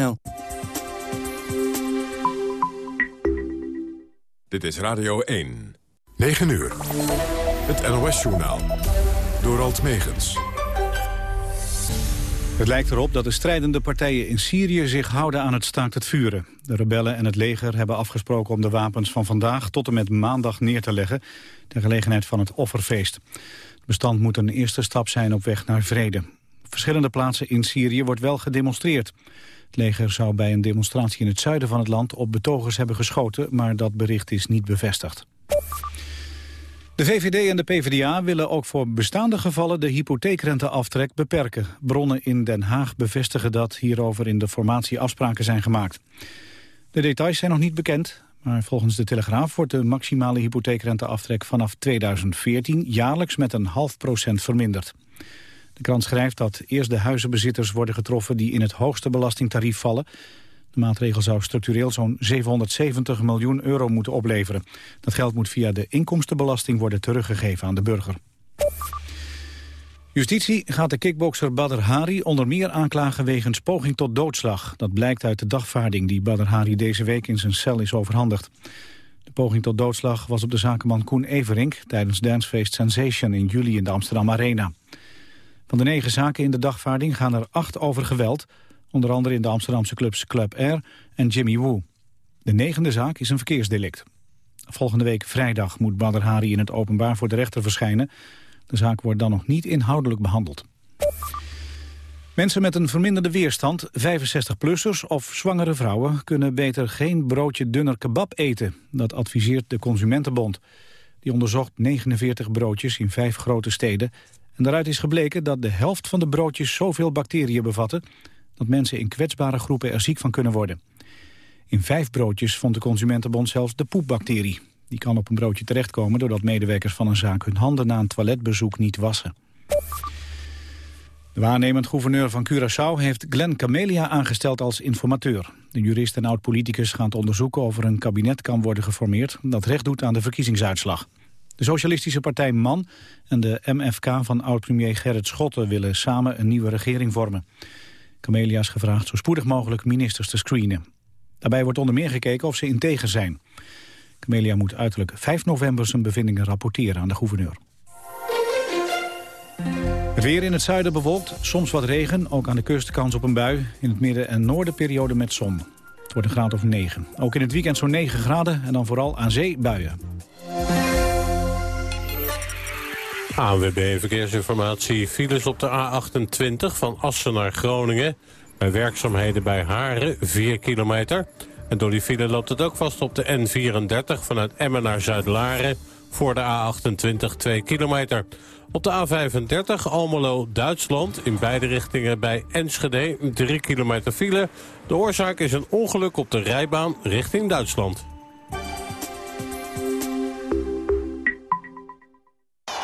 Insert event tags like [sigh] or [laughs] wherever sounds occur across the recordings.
Nou. Dit is Radio 1. 9 uur. Het NOS-journaal. Door Alt Megens. Het lijkt erop dat de strijdende partijen in Syrië zich houden aan het staakt het vuren. De rebellen en het leger hebben afgesproken om de wapens van vandaag tot en met maandag neer te leggen... ter gelegenheid van het offerfeest. Het bestand moet een eerste stap zijn op weg naar vrede. Op verschillende plaatsen in Syrië wordt wel gedemonstreerd. Het leger zou bij een demonstratie in het zuiden van het land op betogers hebben geschoten, maar dat bericht is niet bevestigd. De VVD en de PvdA willen ook voor bestaande gevallen de hypotheekrenteaftrek beperken. Bronnen in Den Haag bevestigen dat hierover in de formatie afspraken zijn gemaakt. De details zijn nog niet bekend, maar volgens de Telegraaf wordt de maximale hypotheekrenteaftrek vanaf 2014 jaarlijks met een half procent verminderd. De krant schrijft dat eerst de huizenbezitters worden getroffen die in het hoogste belastingtarief vallen. De maatregel zou structureel zo'n 770 miljoen euro moeten opleveren. Dat geld moet via de inkomstenbelasting worden teruggegeven aan de burger. Justitie gaat de kickbokser Badr Hari onder meer aanklagen wegens poging tot doodslag. Dat blijkt uit de dagvaarding die Badr Hari deze week in zijn cel is overhandigd. De poging tot doodslag was op de zakenman Koen Everink tijdens Dancefeest Sensation in juli in de Amsterdam Arena. Van de negen zaken in de dagvaarding gaan er acht over geweld... onder andere in de Amsterdamse clubs Club Air en Jimmy Woo. De negende zaak is een verkeersdelict. Volgende week vrijdag moet Badr Hari in het openbaar voor de rechter verschijnen. De zaak wordt dan nog niet inhoudelijk behandeld. Mensen met een verminderde weerstand, 65-plussers of zwangere vrouwen... kunnen beter geen broodje dunner kebab eten. Dat adviseert de Consumentenbond. Die onderzocht 49 broodjes in vijf grote steden... En daaruit is gebleken dat de helft van de broodjes zoveel bacteriën bevatten... dat mensen in kwetsbare groepen er ziek van kunnen worden. In vijf broodjes vond de Consumentenbond zelfs de poepbacterie. Die kan op een broodje terechtkomen doordat medewerkers van een zaak... hun handen na een toiletbezoek niet wassen. De waarnemend gouverneur van Curaçao heeft Glenn Camelia aangesteld als informateur. De jurist en oud-politicus gaan onderzoeken of er een kabinet kan worden geformeerd... dat recht doet aan de verkiezingsuitslag. De Socialistische Partij MAN en de MFK van oud-premier Gerrit Schotten willen samen een nieuwe regering vormen. Camelia is gevraagd zo spoedig mogelijk ministers te screenen. Daarbij wordt onder meer gekeken of ze integer zijn. Camelia moet uiterlijk 5 november zijn bevindingen rapporteren aan de gouverneur. Weer in het zuiden bewolkt, soms wat regen, ook aan de kust kans op een bui. In het midden en noorden periode met zon. Het wordt een graad of 9. Ook in het weekend zo'n 9 graden en dan vooral aan zee buien. ANWB Verkeersinformatie. Files op de A28 van Assen naar Groningen. Bij werkzaamheden bij Haren, 4 kilometer. En door die file loopt het ook vast op de N34 vanuit Emmen naar Zuid-Laren. Voor de A28 2 kilometer. Op de A35 Almelo, Duitsland. In beide richtingen bij Enschede 3 kilometer file. De oorzaak is een ongeluk op de rijbaan richting Duitsland.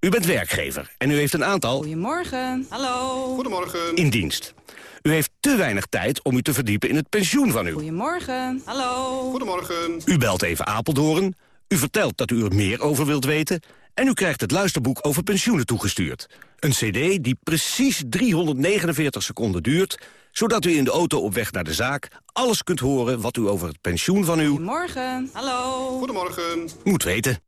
U bent werkgever en u heeft een aantal... Goedemorgen. Hallo. Goedemorgen. ...in dienst. U heeft te weinig tijd om u te verdiepen in het pensioen van u. Goedemorgen. Hallo. Goedemorgen. U belt even Apeldoorn, U vertelt dat u er meer over wilt weten... en u krijgt het luisterboek over pensioenen toegestuurd. Een cd die precies 349 seconden duurt... zodat u in de auto op weg naar de zaak alles kunt horen... wat u over het pensioen van uw... Goedemorgen. Hallo. Goedemorgen. Moet weten.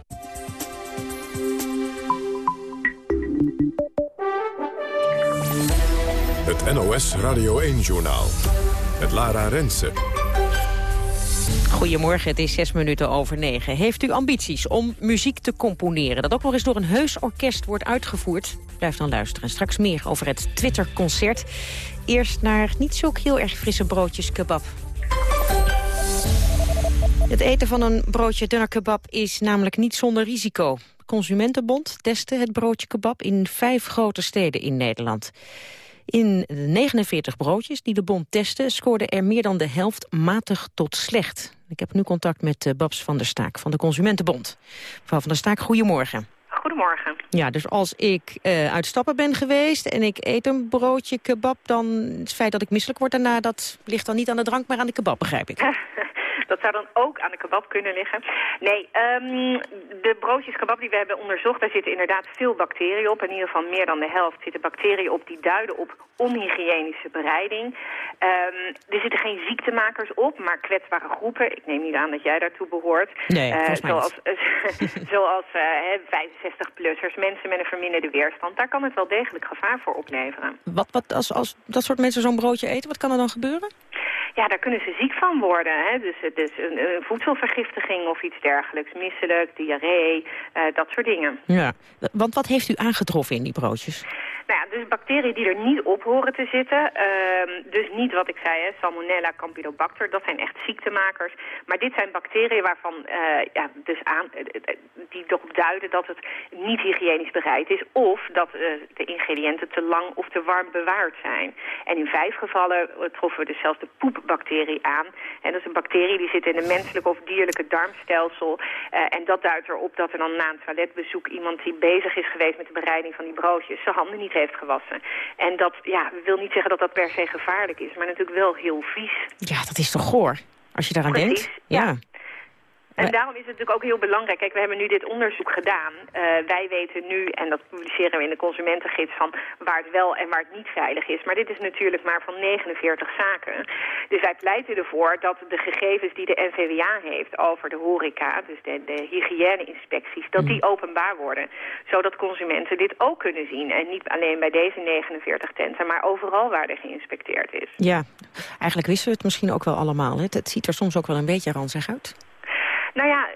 NOS Radio 1-journaal. Met Lara Rensen. Goedemorgen, het is zes minuten over negen. Heeft u ambities om muziek te componeren... dat ook nog eens door een heus orkest wordt uitgevoerd? Blijf dan luisteren. Straks meer over het Twitter-concert. Eerst naar niet zo heel erg frisse broodjes kebab. Het eten van een broodje dunner kebab is namelijk niet zonder risico. Consumentenbond testte het broodje kebab in vijf grote steden in Nederland. In de 49 broodjes die de bond testte... scoorde er meer dan de helft matig tot slecht. Ik heb nu contact met uh, Babs van der Staak van de Consumentenbond. Mevrouw van der Staak, goedemorgen. Goedemorgen. Ja, dus als ik uh, uit stappen ben geweest en ik eet een broodje kebab... dan het feit dat ik misselijk word daarna... dat ligt dan niet aan de drank, maar aan de kebab, begrijp ik. [laughs] Dat zou dan ook aan de kebab kunnen liggen. Nee, um, de broodjes kebab die we hebben onderzocht... daar zitten inderdaad veel bacteriën op. In ieder geval meer dan de helft zitten bacteriën op... die duiden op onhygiënische bereiding. Um, er zitten geen ziektemakers op, maar kwetsbare groepen. Ik neem niet aan dat jij daartoe behoort. Nee, uh, zoals [laughs] zoals uh, 65-plussers, mensen met een verminderde weerstand. Daar kan het wel degelijk gevaar voor opleveren. Wat, wat als, als dat soort mensen zo'n broodje eten, wat kan er dan gebeuren? Ja, daar kunnen ze ziek van worden. Hè? Dus, dus een, een voedselvergiftiging of iets dergelijks. Misselijk, diarree, uh, dat soort dingen. Ja, want wat heeft u aangetroffen in die broodjes? Nou ja, dus bacteriën die er niet op horen te zitten. Uh, dus niet wat ik zei, hè, Salmonella, Campylobacter. Dat zijn echt ziektemakers. Maar dit zijn bacteriën waarvan uh, ja, dus aan, die erop duiden dat het niet hygiënisch bereid is. Of dat de ingrediënten te lang of te warm bewaard zijn. En in vijf gevallen troffen we dus zelfs de poepbacterie aan. En dat is een bacterie die zit in de menselijke of dierlijke darmstelsel. En dat duidt erop dat er dan na een toiletbezoek iemand die bezig is geweest met de bereiding van die broodjes zijn handen niet heeft gewassen. En dat ja, wil niet zeggen dat dat per se gevaarlijk is, maar natuurlijk wel heel vies. Ja, dat is toch goor, als je daaraan Precies, denkt? Ja. ja. En daarom is het natuurlijk ook heel belangrijk. Kijk, we hebben nu dit onderzoek gedaan. Uh, wij weten nu, en dat publiceren we in de consumentengids, van waar het wel en waar het niet veilig is. Maar dit is natuurlijk maar van 49 zaken. Dus wij pleiten ervoor dat de gegevens die de NVWA heeft over de horeca, dus de, de hygiëne-inspecties, dat die openbaar worden. Zodat consumenten dit ook kunnen zien. En niet alleen bij deze 49 tenten, maar overal waar er geïnspecteerd is. Ja, eigenlijk wisten we het misschien ook wel allemaal. Hè? Het ziet er soms ook wel een beetje ranzig uit. Nou ja,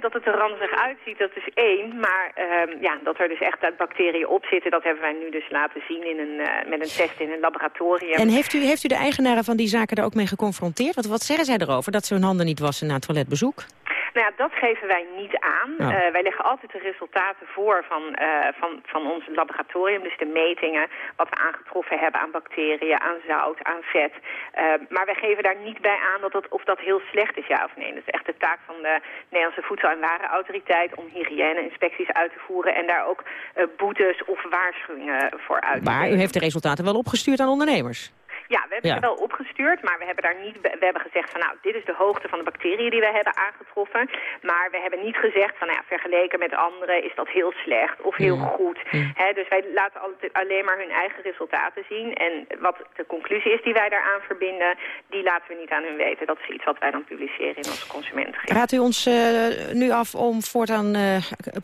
dat het er ranzig uitziet, dat is één. Maar um, ja, dat er dus echt bacteriën op zitten, dat hebben wij nu dus laten zien in een, uh, met een test in een laboratorium. En heeft u, heeft u de eigenaren van die zaken daar ook mee geconfronteerd? Wat, wat zeggen zij erover, dat ze hun handen niet wassen na toiletbezoek? Nou ja, dat geven wij niet aan. Ja. Uh, wij leggen altijd de resultaten voor van, uh, van, van ons laboratorium. Dus de metingen, wat we aangetroffen hebben aan bacteriën, aan zout, aan vet. Uh, maar wij geven daar niet bij aan dat dat, of dat heel slecht is, ja of nee. Dat is echt de taak van de Nederlandse Voedsel- en Warenautoriteit... om hygiëne-inspecties uit te voeren en daar ook boetes of waarschuwingen voor uit te Maar u heeft de resultaten wel opgestuurd aan ondernemers? Ja, we hebben ja. ze wel opgestuurd, maar we hebben daar niet, we hebben gezegd van nou, dit is de hoogte van de bacteriën die we hebben aangetroffen. Maar we hebben niet gezegd van nou ja, vergeleken met anderen is dat heel slecht of heel Mm. goed. Mm. He, dus wij laten altijd alleen maar hun eigen resultaten zien. En wat de conclusie is die wij daaraan verbinden, die laten we niet aan hun weten. Dat is iets wat wij dan publiceren in onze consumentengids. Raadt u ons uh, nu af om voortaan uh,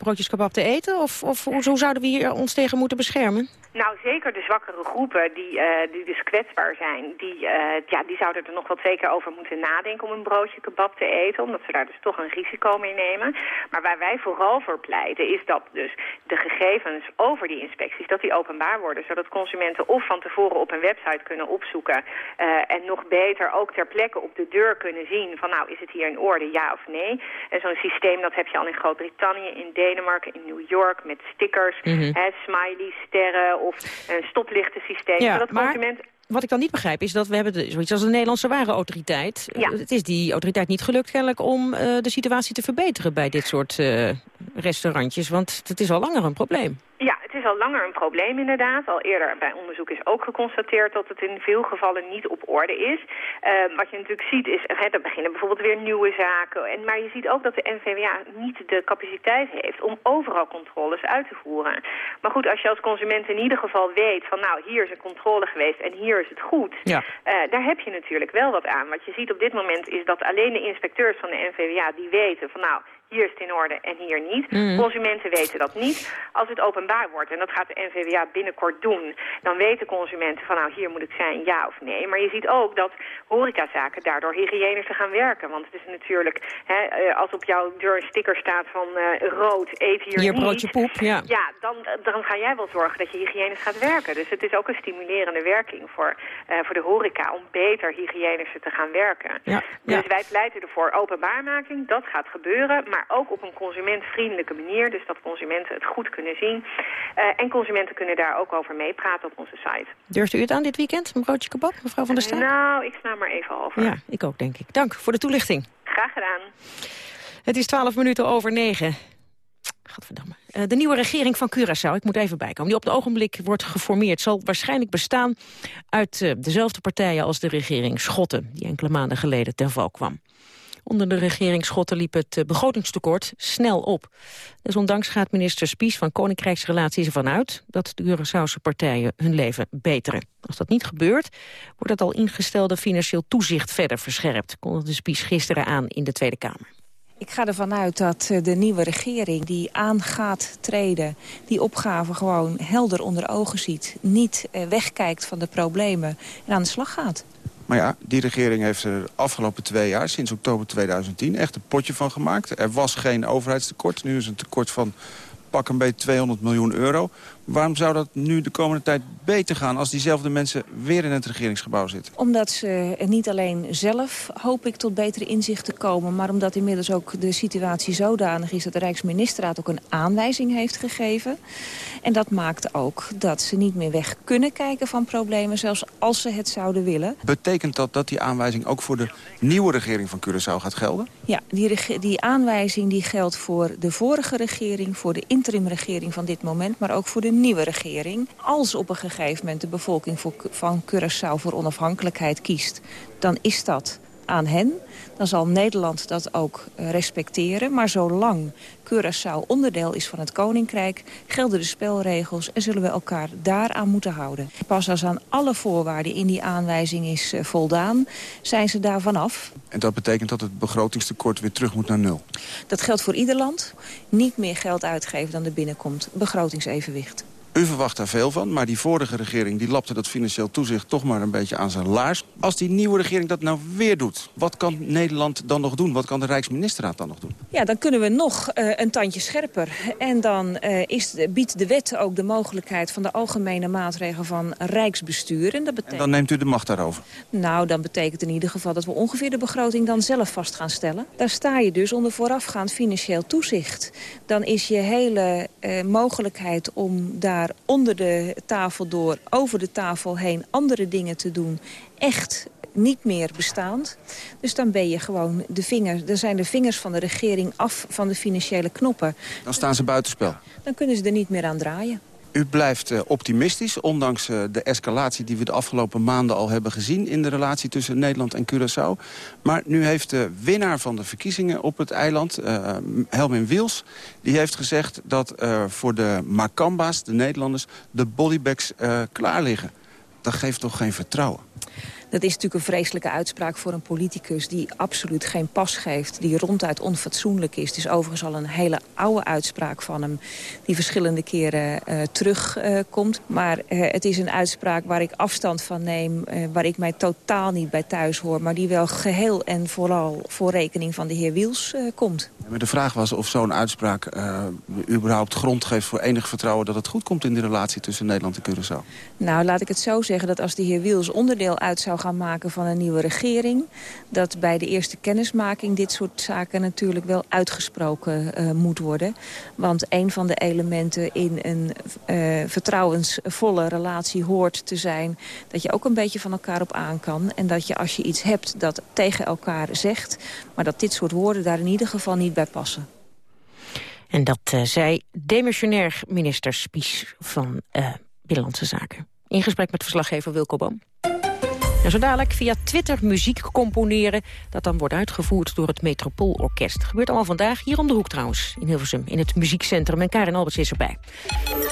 broodjes kebab te eten? Of, of hoe zouden we hier ons tegen moeten beschermen? Nou, zeker de zwakkere groepen die, uh, die dus kwetsbaar zijn, die, uh, ja, die zouden er nog wel twee keer over moeten nadenken om een broodje kebab te eten. Omdat ze daar dus toch een risico mee nemen. Maar waar wij vooral voor pleiten is dat dus de gegevens over die inspecties, dat die openbaar worden. Zodat consumenten of van tevoren op een website kunnen opzoeken. Uh, en nog beter ook ter plekke op de deur kunnen zien van nou is het hier in orde, ja of nee. En zo'n systeem dat heb je al in Groot-Brittannië, in Denemarken, in New York met stickers, mm -hmm. hè, smiley, sterren of een stoplichtensysteem. Ja, zodat maar... consument wat ik dan niet begrijp is dat we hebben de, zoiets als een Nederlandse warenautoriteit. Ja. Het is die autoriteit niet gelukt kennelijk om uh, de situatie te verbeteren bij dit soort uh, restaurantjes. Want het is al langer een probleem. Ja, al langer een probleem inderdaad. Al eerder bij onderzoek is ook geconstateerd dat het in veel gevallen niet op orde is. Uh, wat je natuurlijk ziet is, hè, er beginnen bijvoorbeeld weer nieuwe zaken. En, maar je ziet ook dat de NVWA niet de capaciteit heeft om overal controles uit te voeren. Maar goed, als je als consument in ieder geval weet van nou, hier is een controle geweest en hier is het goed. Ja. Uh, daar heb je natuurlijk wel wat aan. Wat je ziet op dit moment is dat alleen de inspecteurs van de NVWA die weten van nou, hier is het in orde en hier niet. Mm. Consumenten weten dat niet. Als het openbaar wordt, en dat gaat de NVWA binnenkort doen... dan weten consumenten van nou, hier moet het zijn, ja of nee. Maar je ziet ook dat horecazaken daardoor hygiënischer gaan werken. Want het is natuurlijk, hè, eh, als op jouw deur een sticker staat van uh, rood, eet hier, hier niet... broodje poep, ja. Ja, dan, dan ga jij wel zorgen dat je hygiënisch gaat werken. Dus het is ook een stimulerende werking voor, uh, voor de horeca... om beter hygiënischer te gaan werken. Ja, dus wij pleiten ervoor openbaarmaking, dat gaat gebeuren... Maar maar ook op een consumentvriendelijke manier. Dus dat consumenten het goed kunnen zien. Uh, en consumenten kunnen daar ook over meepraten op onze site. Durft u het aan dit weekend, een broodje kebab, mevrouw van der Straat? Nou, ik sla maar even over. Ja, ik ook, denk ik. Dank voor de toelichting. Graag gedaan. Het is twaalf minuten over negen. Gadverdamme. Uh, de nieuwe regering van Curaçao, ik moet even bijkomen, die op het ogenblik wordt geformeerd, zal waarschijnlijk bestaan uit uh, dezelfde partijen als de regering Schotten, die enkele maanden geleden ten val kwam. Onder de regering Schotten liep het eh, begrotingstekort snel op. Desondanks gaat minister Spies van Koninkrijksrelaties ervan uit... dat de Curaçaose partijen hun leven beteren. Als dat niet gebeurt, wordt het al ingestelde financieel toezicht verder verscherpt... kondigde Spies gisteren aan in de Tweede Kamer. Ik ga ervan uit dat eh, de nieuwe regering die aan gaat treden... die opgave gewoon helder onder ogen ziet. Niet eh, wegkijkt van de problemen en aan de slag gaat. Maar ja, die regering heeft er de afgelopen twee jaar, sinds oktober 2010, echt een potje van gemaakt. Er was geen overheidstekort. Nu is een tekort van pak een beetje 200 miljoen euro. Waarom zou dat nu de komende tijd beter gaan... als diezelfde mensen weer in het regeringsgebouw zitten? Omdat ze niet alleen zelf, hoop ik, tot betere inzichten komen... maar omdat inmiddels ook de situatie zodanig is... dat de Rijksministerraad ook een aanwijzing heeft gegeven. En dat maakt ook dat ze niet meer weg kunnen kijken van problemen... zelfs als ze het zouden willen. Betekent dat dat die aanwijzing ook voor de nieuwe regering van Curaçao gaat gelden? Ja, die, die aanwijzing die geldt voor de vorige regering... voor de interimregering van dit moment, maar ook voor de nieuwe regering... als op een gegeven moment de bevolking van Curaçao voor onafhankelijkheid kiest... dan is dat aan hen. Dan zal Nederland dat ook eh, respecteren. Maar zolang Curaçao onderdeel is van het Koninkrijk... gelden de spelregels en zullen we elkaar daaraan moeten houden. Pas als aan alle voorwaarden in die aanwijzing is eh, voldaan... zijn ze daarvan af. En dat betekent dat het begrotingstekort weer terug moet naar nul? Dat geldt voor ieder land. Niet meer geld uitgeven dan er binnenkomt. Begrotingsevenwicht. U verwacht daar veel van, maar die vorige regering... die lapte dat financieel toezicht toch maar een beetje aan zijn laars. Als die nieuwe regering dat nou weer doet... wat kan Nederland dan nog doen? Wat kan de Rijksministeraat dan nog doen? Ja, dan kunnen we nog uh, een tandje scherper. En dan uh, is, biedt de wet ook de mogelijkheid... van de algemene maatregelen van Rijksbestuur. En, dat betekent... en dan neemt u de macht daarover? Nou, dan betekent in ieder geval dat we ongeveer de begroting dan zelf vast gaan stellen. Daar sta je dus onder voorafgaand financieel toezicht. Dan is je hele uh, mogelijkheid om daar onder de tafel door, over de tafel heen andere dingen te doen, echt niet meer bestaand. Dus dan ben je gewoon de vingers, dan zijn de vingers van de regering af van de financiële knoppen. Dan staan ze buitenspel. Dan kunnen ze er niet meer aan draaien. U blijft eh, optimistisch, ondanks eh, de escalatie die we de afgelopen maanden al hebben gezien... in de relatie tussen Nederland en Curaçao. Maar nu heeft de winnaar van de verkiezingen op het eiland, uh, Helmin Wiels... die heeft gezegd dat voor de Macamba's, de Nederlanders, de bodybags klaar liggen. Dat geeft toch geen vertrouwen? Dat is natuurlijk een vreselijke uitspraak voor een politicus... die absoluut geen pas geeft, die ronduit onfatsoenlijk is. Het is overigens al een hele oude uitspraak van hem... die verschillende keren uh, terugkomt. Uh, maar uh, het is een uitspraak waar ik afstand van neem... waar ik mij totaal niet bij thuis hoor... maar die wel geheel en vooral voor rekening van de heer Wiels komt. Maar de vraag was of zo'n uitspraak überhaupt grond geeft voor enig vertrouwen... dat het goed komt in de relatie tussen Nederland en Curaçao. Nou, laat ik het zo zeggen dat als de heer Wiels onderdeel uit zou gaan maken van een nieuwe regering... dat bij de eerste kennismaking dit soort zaken natuurlijk wel uitgesproken uh, moet worden. Want een van de elementen in een uh, vertrouwensvolle relatie hoort te zijn... dat je ook een beetje van elkaar op aan kan. En dat je als je iets hebt dat tegen elkaar zegt... maar dat dit soort woorden daar in ieder geval niet bij passen. En dat uh, zei demissionair minister Spies van uh, Binnenlandse Zaken. In gesprek met verslaggever Wilco Boom. En zo dadelijk via Twitter muziek componeren... dat dan wordt uitgevoerd door het Metropoolorkest. Gebeurt allemaal vandaag, hier om de hoek trouwens, in Hilversum... in het muziekcentrum. En Karin Alberts is erbij.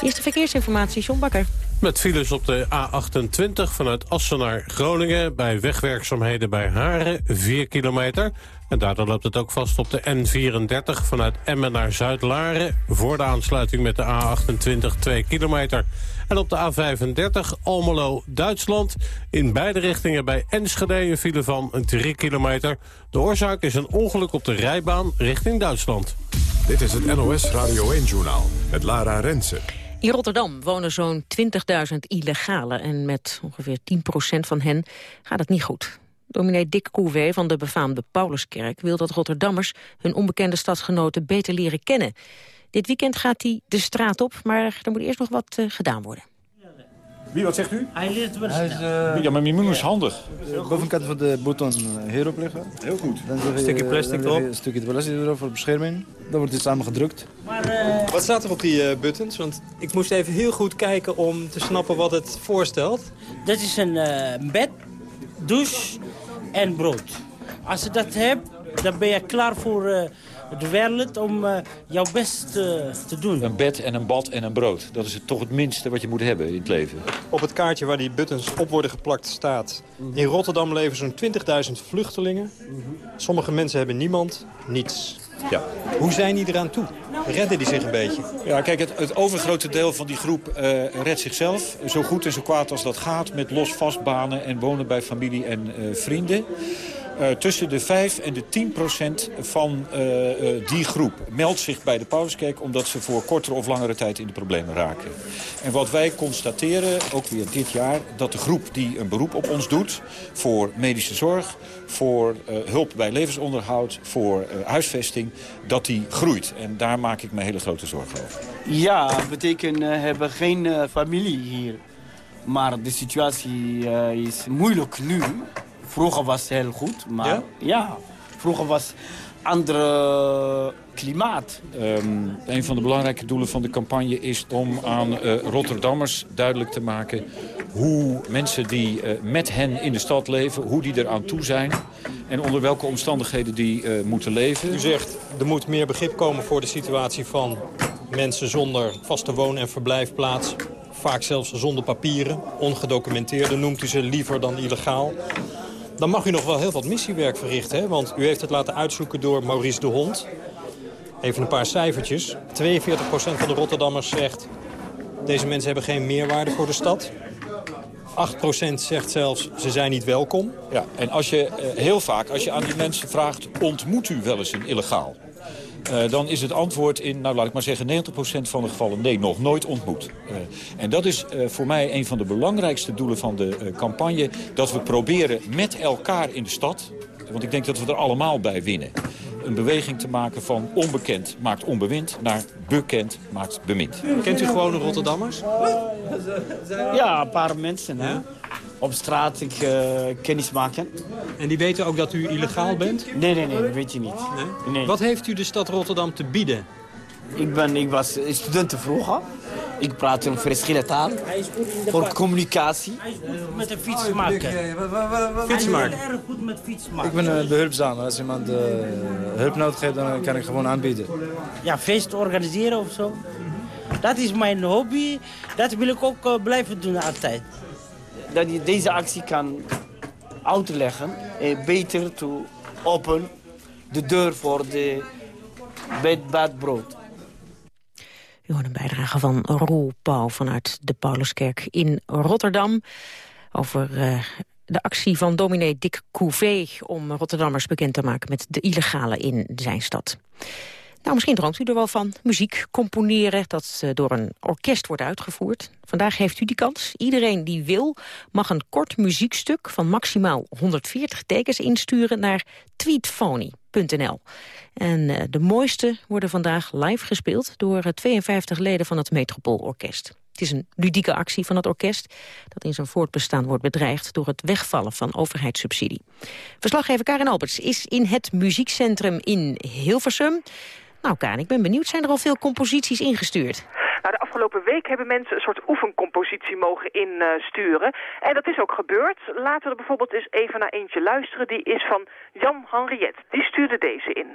Eerste verkeersinformatie, John Bakker. Met files op de A28 vanuit Assen naar Groningen... bij wegwerkzaamheden bij Haren, 4 kilometer... En daardoor loopt het ook vast op de N34 vanuit Emmen naar Zuid-Laren... voor de aansluiting met de A28 2 kilometer. En op de A35 Almelo-Duitsland in beide richtingen bij Enschede... een file van een 3 kilometer. De oorzaak is een ongeluk op de rijbaan richting Duitsland. Dit is het NOS Radio 1-journaal met Lara Rensen. In Rotterdam wonen zo'n 20.000 illegalen en met ongeveer 10% van hen gaat het niet goed. Dominee Dick Couvé van de befaamde Pauluskerk wil dat Rotterdammers hun onbekende stadsgenoten beter leren kennen. Dit weekend gaat hij de straat op, maar er moet eerst nog wat uh, gedaan worden. Wie, wat zegt u? Hij leert wel Hij is, uh, Ja, maar Mimoen is handig. De bovenkant van de bouton hierop leggen. Heel goed. Dan een stukje plastic erop. Een stukje plastic erop voor bescherming. Dan wordt dit samen gedrukt. Maar, uh... Wat staat er op die uh, buttons? Want ik moest even heel goed kijken om te snappen wat het voorstelt. Dat is een bed, douche en brood. Als je dat hebt, dan ben je klaar voor uh, de wereld om uh, jouw best uh, te doen. Een bed en een bad en een brood. Dat is het, toch het minste wat je moet hebben in het leven. Op het kaartje waar die buttons op worden geplakt staat... in Rotterdam leven zo'n 20.000 vluchtelingen. Sommige mensen hebben niemand, niets. Ja. Hoe zijn die eraan toe? Redden die zich een beetje? Ja, kijk, het, het overgrote deel van die groep uh, redt zichzelf. Zo goed en zo kwaad als dat gaat. Met los vastbanen en wonen bij familie en uh, vrienden. Uh, tussen de 5 en de 10 procent van uh, uh, die groep meldt zich bij de Pauluskerk... omdat ze voor kortere of langere tijd in de problemen raken. En wat wij constateren, ook weer dit jaar... dat de groep die een beroep op ons doet voor medische zorg... voor hulp bij levensonderhoud, voor huisvesting... dat die groeit. En daar maak ik me hele grote zorgen over. Ja, dat betekent hebben geen familie hier. Maar de situatie is moeilijk nu... Vroeger was het heel goed, maar ja, ja vroeger was andere klimaat. Um, een van de belangrijke doelen van de campagne is om aan uh, Rotterdammers duidelijk te maken... hoe mensen die uh, met hen in de stad leven, hoe die eraan toe zijn... en onder welke omstandigheden die uh, moeten leven. U zegt, er moet meer begrip komen voor de situatie van mensen zonder vaste woon- en verblijfplaats. Vaak zelfs zonder papieren, ongedocumenteerde noemt u ze liever dan illegaal dan mag u nog wel heel wat missiewerk verrichten. Hè? Want u heeft het laten uitzoeken door Maurice de Hond. Even een paar cijfertjes. 42% van de Rotterdammers zegt... deze mensen hebben geen meerwaarde voor de stad. 8% zegt zelfs, ze zijn niet welkom. Ja, en als je heel vaak, als je aan die mensen vraagt... ontmoet u wel eens een illegaal? Uh, dan is het antwoord in, nou laat ik maar zeggen, 90% van de gevallen nee, nog nooit ontmoet. Uh, en dat is uh, voor mij een van de belangrijkste doelen van de campagne. Dat we proberen met elkaar in de stad, want ik denk dat we er allemaal bij winnen. Een beweging te maken van onbekend maakt onbewind naar bekend maakt bemind. Kent u gewone Rotterdammers? Ja, een paar mensen. Hè? Op straat ik, uh, kennis maken. En die weten ook dat u illegaal bent? Nee, nee, nee, dat weet je niet. Nee? Nee. Wat heeft u de stad Rotterdam te bieden? Ik, ben, ik was student vroeger. Ik praat een verschillende taal. Voor communicatie. Hij is goed met een fiets maken. Fiets maken? erg goed met fiets maken. Ik ben uh, behulpzaam. Als iemand uh, hulp nodig heeft, dan kan ik gewoon aanbieden. Ja, feest organiseren of zo. Dat is mijn hobby. Dat wil ik ook uh, blijven doen altijd dat je deze actie kan uitleggen. Uh, beter te open de deur voor de bed, brood. U hoort een bijdrage van Roel Pauw vanuit de Pauluskerk in Rotterdam... over uh, de actie van dominee Dick Couvé om Rotterdammers bekend te maken met de illegale in zijn stad. Nou, misschien droomt u er wel van. Muziek componeren dat uh, door een orkest wordt uitgevoerd. Vandaag heeft u die kans. Iedereen die wil mag een kort muziekstuk van maximaal 140 tekens insturen naar tweetphony.nl. En uh, de mooiste worden vandaag live gespeeld door uh, 52 leden van het Metropoolorkest. Het is een ludieke actie van het orkest dat in zijn voortbestaan wordt bedreigd door het wegvallen van overheidssubsidie. Verslaggever Karin Alberts is in het muziekcentrum in Hilversum. Nou ik ben benieuwd, zijn er al veel composities ingestuurd? Nou, de afgelopen week hebben mensen een soort oefencompositie mogen insturen. en dat is ook gebeurd. Laten we er bijvoorbeeld eens even naar eentje luisteren. Die is van Jan Henriet. Die stuurde deze in.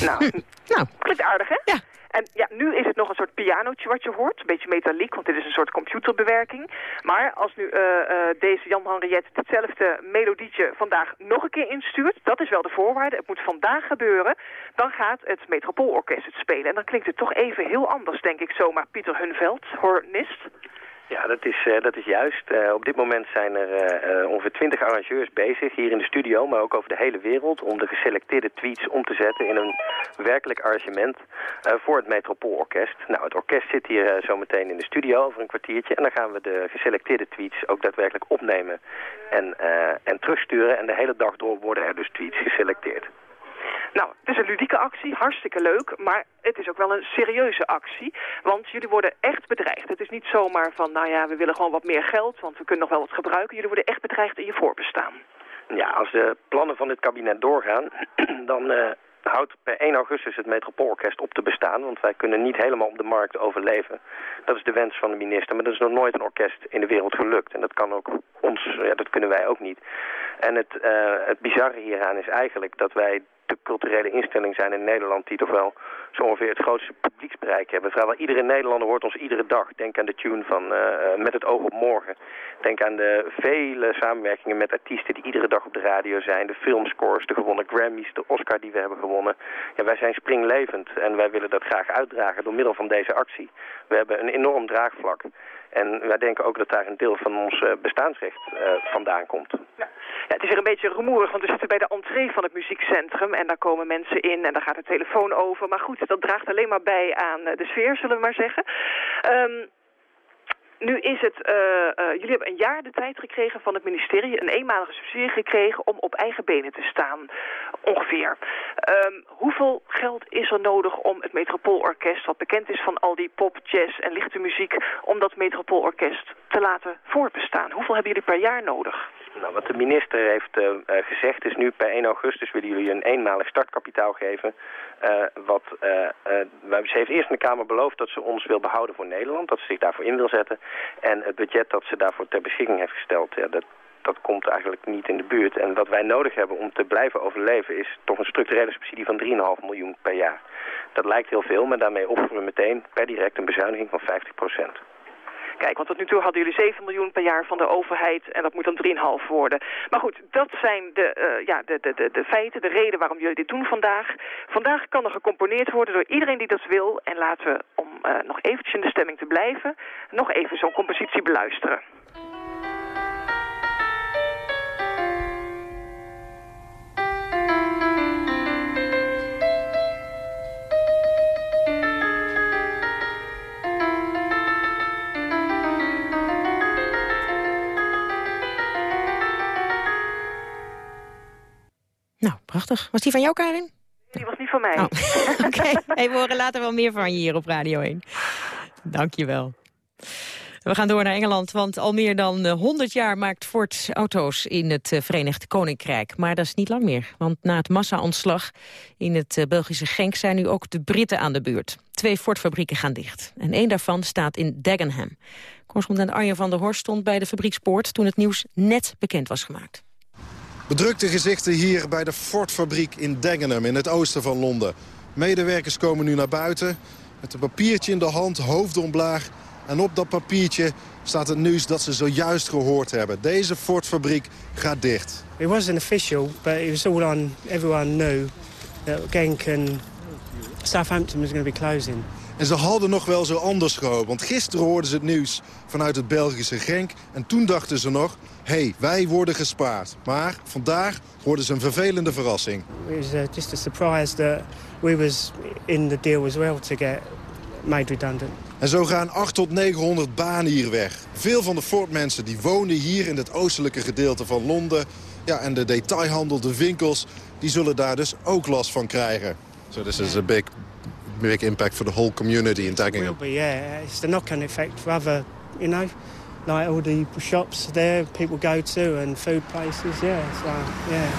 Nou, [laughs] nou, klinkt aardig, hè? Ja. En ja, nu is het nog een soort pianootje wat je hoort. Een beetje metaliek, want dit is een soort computerbewerking. Maar als nu uh, uh, deze Jan Henriette ditzelfde melodietje vandaag nog een keer instuurt... dat is wel de voorwaarde, het moet vandaag gebeuren... dan gaat het Metropoolorkest het spelen. En dan klinkt het toch even heel anders, denk ik zomaar. Pieter Hunveld, hornist... Ja, dat is, uh, dat is juist. Uh, op dit moment zijn er uh, ongeveer twintig arrangeurs bezig hier in de studio, maar ook over de hele wereld, om de geselecteerde tweets om te zetten in een werkelijk arrangement voor het Metropoolorkest. Nou, het orkest zit hier zo meteen in de studio over een kwartiertje en dan gaan we de geselecteerde tweets ook daadwerkelijk opnemen en, en terugsturen. En de hele dag door worden er dus tweets geselecteerd. Nou, het is een ludieke actie, hartstikke leuk, maar het is ook wel een serieuze actie. Want jullie worden echt bedreigd. Het is niet zomaar van, nou ja, we willen gewoon wat meer geld, want we kunnen nog wel wat gebruiken. Jullie worden echt bedreigd in je voorbestaan. Ja, als de plannen van dit kabinet doorgaan, [clears throat] dan uh, houdt per 1 augustus het Metropoolorkest op te bestaan. Want wij kunnen niet helemaal op de markt overleven. Dat is de wens van de minister, maar dat is nog nooit een orkest in de wereld gelukt. En dat kan ook ons, ja, dat kunnen wij ook niet. En het, uh, het bizarre hieraan is eigenlijk dat wij de culturele instelling zijn in Nederland... die toch wel zo ongeveer het grootste publieksbereik hebben. Vrijwel iedere Nederlander hoort ons iedere dag. Denk aan de tune van uh, Met het oog op morgen. Denk aan de vele samenwerkingen met artiesten die iedere dag op de radio zijn. De filmscores, de gewonnen Grammys, de Oscar die we hebben gewonnen. Ja, wij zijn springlevend en wij willen dat graag uitdragen door middel van deze actie. We hebben een enorm draagvlak. En wij denken ook dat daar een deel van ons uh, bestaansrecht uh, vandaan komt. Ja. Ja, het is er een beetje rumoerig, want we zitten bij de entree van het muziekcentrum... en daar komen mensen in en daar gaat de telefoon over. Maar goed, dat draagt alleen maar bij aan de sfeer, zullen we maar zeggen. Um, nu is het, uh, jullie hebben een jaar de tijd gekregen van het ministerie, een eenmalige subsidie gekregen om op eigen benen te staan, ongeveer. Um, hoeveel geld is er nodig om het Metropoolorkest, wat bekend is van al die pop, jazz en lichte muziek, om dat Metropoolorkest te laten voortbestaan? Hoeveel hebben jullie per jaar nodig? Nou, wat de minister heeft uh, gezegd is nu per 1 augustus willen jullie een eenmalig startkapitaal geven. Uh, wat, uh, ze heeft eerst in de Kamer beloofd dat ze ons wil behouden voor Nederland, dat ze zich daarvoor in wil zetten. En het budget dat ze daarvoor ter beschikking heeft gesteld, ja, dat, dat komt eigenlijk niet in de buurt. En wat wij nodig hebben om te blijven overleven is toch een structurele subsidie van 3,5 miljoen per jaar. Dat lijkt heel veel, maar daarmee offeren we meteen per direct een bezuiniging van 50 procent. Kijk, want tot nu toe hadden jullie 7 miljoen per jaar van de overheid en dat moet dan 3,5 worden. Maar goed, dat zijn de, uh, ja, de, de, de, feiten, de reden waarom jullie dit doen vandaag. Vandaag kan er gecomponeerd worden door iedereen die dat wil. En laten we, om uh, nog eventjes in de stemming te blijven, nog even zo'n compositie beluisteren. Prachtig. Was die van jou, Karin? Die was niet van mij. Oh. [laughs] Oké, okay. hey, we horen later wel meer van je hier op Radio 1. Dank je wel. We gaan door naar Engeland, want al meer dan 100 jaar maakt Ford auto's in het Verenigd Koninkrijk. Maar dat is niet lang meer, want na het massa-ontslag in het Belgische Genk zijn nu ook de Britten aan de beurt. Twee Ford-fabrieken gaan dicht en één daarvan staat in Dagenham. Correspondent Arjen van der Horst stond bij de fabriekspoort toen het nieuws net bekend was gemaakt. Bedrukte gezichten hier bij de Ford-fabriek in Dagenham in het oosten van Londen. Medewerkers komen nu naar buiten met een papiertje in de hand, hoofd omlaag. En op dat papiertje staat het nieuws dat ze zojuist gehoord hebben. Deze Ford-fabriek gaat dicht. It wasn't official, but it was all on. Everyone knew that Genk and Southampton was going to be closing. En ze hadden nog wel zo anders gehoopt. Want gisteren hoorden ze het nieuws vanuit het Belgische Genk. En toen dachten ze nog, hé, hey, wij worden gespaard. Maar vandaag hoorden ze een vervelende verrassing. It was uh, just a surprise that we was in the deal as well to get made redundant. En zo gaan 8 tot 900 banen hier weg. Veel van de Ford-mensen die wonen hier in het oostelijke gedeelte van Londen. Ja, en de detailhandel, de winkels, die zullen daar dus ook last van krijgen. So this is a big, big impact for the whole community in Dagenham. But yeah, it's the knock-on effect for other, you know, like all the shops there people go to and food places. Yeah, so yeah.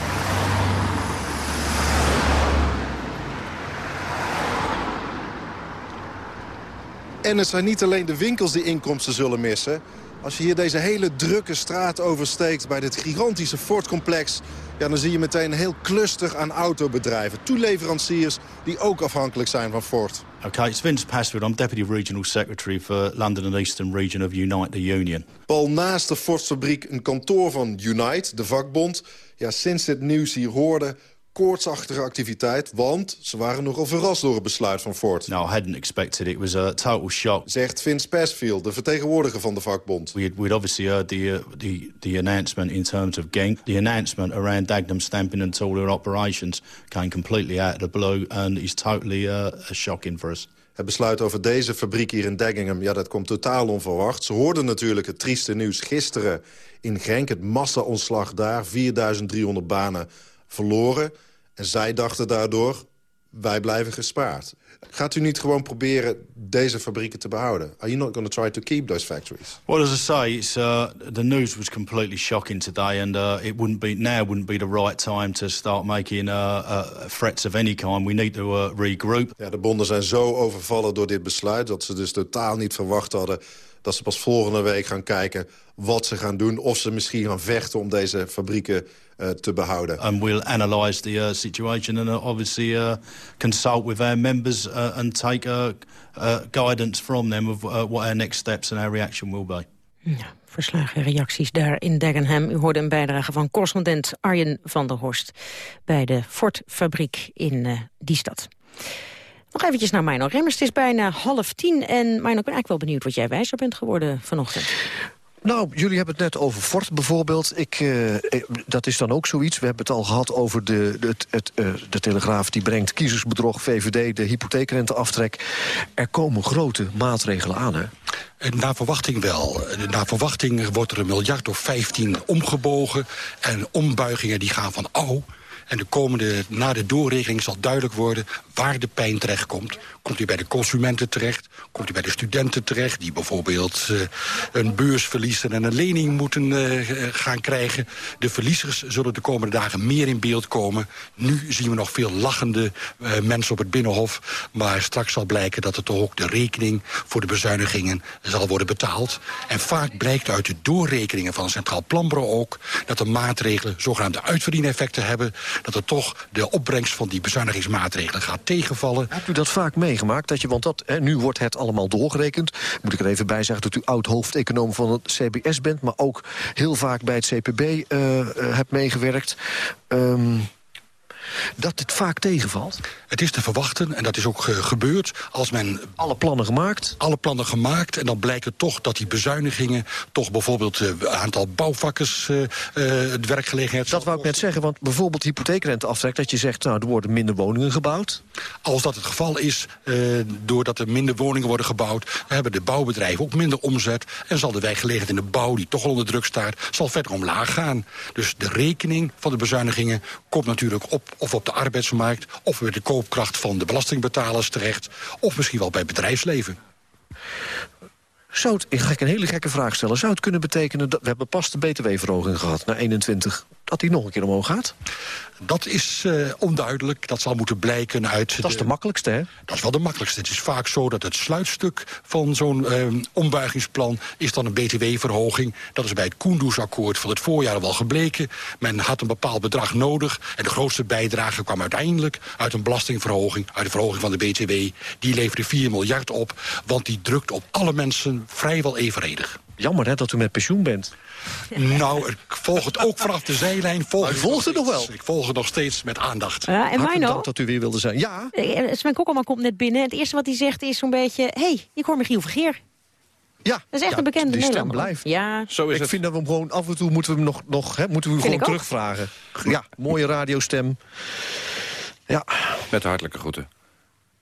En het zijn niet alleen de winkels die inkomsten zullen missen. Als je hier deze hele drukke straat oversteekt bij dit gigantische Ford-complex... Ja, dan zie je meteen een heel cluster aan autobedrijven. Toeleveranciers die ook afhankelijk zijn van Ford. Okay, it's Vince Passwood. I'm Deputy Regional Secretary for London and Eastern Region of Unite the Union. Pal naast de Ford-fabriek een kantoor van Unite, de vakbond. Ja, sinds dit nieuws hier hoorde koortsachtige activiteit, want ze waren nogal verrast door het besluit van Ford. No, I hadn't expected it. It was a total shock. Zegt Vince Passfield, de vertegenwoordiger van de vakbond. We had, we'd obviously heard the, uh, the, the announcement in terms of Genk. The announcement around Dagenham stamping and all their operations came completely out of the blue and is totally uh, shocking for us. Het besluit over deze fabriek hier in Dagenham, ja, dat komt totaal onverwacht. Ze hoorden natuurlijk het trieste nieuws gisteren in Genk. Het massa-ontslag daar, 4.300 banen verloren. En zij dachten daardoor, wij blijven gespaard. Gaat u niet gewoon proberen deze fabrieken te behouden? Are you not going to try to keep those factories? Well, as I say, it's, uh, the news was completely shocking today, and uh, it wouldn't be now wouldn't be the right time to start making uh, uh threats of any kind. We need to uh, regroup. Ja, de bonden zijn zo overvallen door dit besluit dat ze dus totaal niet verwacht hadden dat ze pas volgende week gaan kijken wat ze gaan doen. Of ze misschien gaan vechten om deze fabrieken te behouden. And we'll analyse the uh, situation and uh, obviously uh, consult with our members uh, and take uh, guidance from them of what our next steps and our reaction will be. Ja, verslagen reacties daar in Dagenham. U hoorde een bijdrage van correspondent Arjen van der Horst... bij de Ford-fabriek in die stad. Nog eventjes naar Mino Remmers. Het is bijna half tien. En Mino, ik ben eigenlijk wel benieuwd wat jij wijzer bent geworden vanochtend. Nou, jullie hebben het net over Fort bijvoorbeeld. Ik, eh, dat is dan ook zoiets. We hebben het al gehad over de, de, het, uh, de Telegraaf... die brengt kiezersbedrog, VVD, de hypotheekrenteaftrek. Er komen grote maatregelen aan, hè? Naar verwachting wel. Naar verwachting wordt er een miljard of 15 omgebogen. En ombuigingen die gaan van... oh, en de komende, na de doorregeling zal duidelijk worden waar de pijn terechtkomt. Komt hij bij de consumenten terecht? Komt hij bij de studenten terecht... die bijvoorbeeld uh, een beurs verliezen en een lening moeten uh, gaan krijgen? De verliezers zullen de komende dagen meer in beeld komen. Nu zien we nog veel lachende mensen op het Binnenhof... maar straks zal blijken dat het toch ook de rekening voor de bezuinigingen zal worden betaald. En vaak blijkt uit de doorrekeningen van het Centraal Planbureau ook... dat de maatregelen zogenaamde uitverdieneffecten hebben... dat het toch de opbrengst van die bezuinigingsmaatregelen gaat tegenvallen. Hebt u dat vaak meegemaakt? Dat je, want dat, hè, nu wordt het allemaal doorgerekend. Moet ik er even bij zeggen dat u oud-hoofdeconoom van het CBS bent... maar ook heel vaak bij het CPB eh, uh, hebt meegewerkt. Um, dat het vaak tegenvalt? Het is te verwachten, en dat is ook gebeurd, als men... Alle plannen gemaakt? Alle plannen gemaakt, en dan blijkt het toch dat die bezuinigingen... toch bijvoorbeeld het uh, aantal bouwvakkers uh, uh, het werkgelegenheid... Dat wou ik net zeggen, want bijvoorbeeld hypotheekrenteaftrek... dat je zegt, nou, er worden minder woningen gebouwd? Als dat het geval is, doordat er minder woningen worden gebouwd... hebben de bouwbedrijven ook minder omzet... en zal de werkgelegenheid in de bouw, die toch al onder druk staat... zal verder omlaag gaan. Dus de rekening van de bezuinigingen komt natuurlijk op of op de arbeidsmarkt... of bij de koopkracht van de belastingbetalers terecht... of misschien wel bij bedrijfsleven. Zou het, ik ga ik een hele gekke vraag stellen. Zou het kunnen betekenen, dat we hebben pas de btw-verhoging gehad naar 21... dat die nog een keer omhoog gaat? Dat is uh, onduidelijk. Dat zal moeten blijken uit... Dat is de, makkelijkste, hè? Dat is wel de makkelijkste. Het is vaak zo dat het sluitstuk van zo'n uh, ombuigingsplan... is dan een btw-verhoging. Dat is bij het Koendersakkoord van het voorjaar wel gebleken. Men had een bepaald bedrag nodig. En de grootste bijdrage kwam uiteindelijk uit een belastingverhoging... uit de verhoging van de btw. Die leverde 4 miljard op, want die drukt op alle mensen vrijwel evenredig. Jammer hè, dat u met pensioen bent. [laughs] Nou, ik volg het ook vanaf de zijlijn. Volg u volgt het nog wel? Ik volg het nog steeds met aandacht. Ja, en Hartelijk Mino? dat u weer wilde zijn. Ja, Eh, Sven Kokkelman komt net binnen. Het eerste wat hij zegt is zo'n beetje... Hé, hey, ik hoor Michiel Vergeer. Ja, Dat is echt ja, een bekende die stem blijft. Ja, Zo is ik het. vind dat we hem gewoon af en toe moeten we hem nog, nog hè, moeten we hem gewoon ik ook. terugvragen. Ja, mooie radiostem. Ja, Met hartelijke groeten.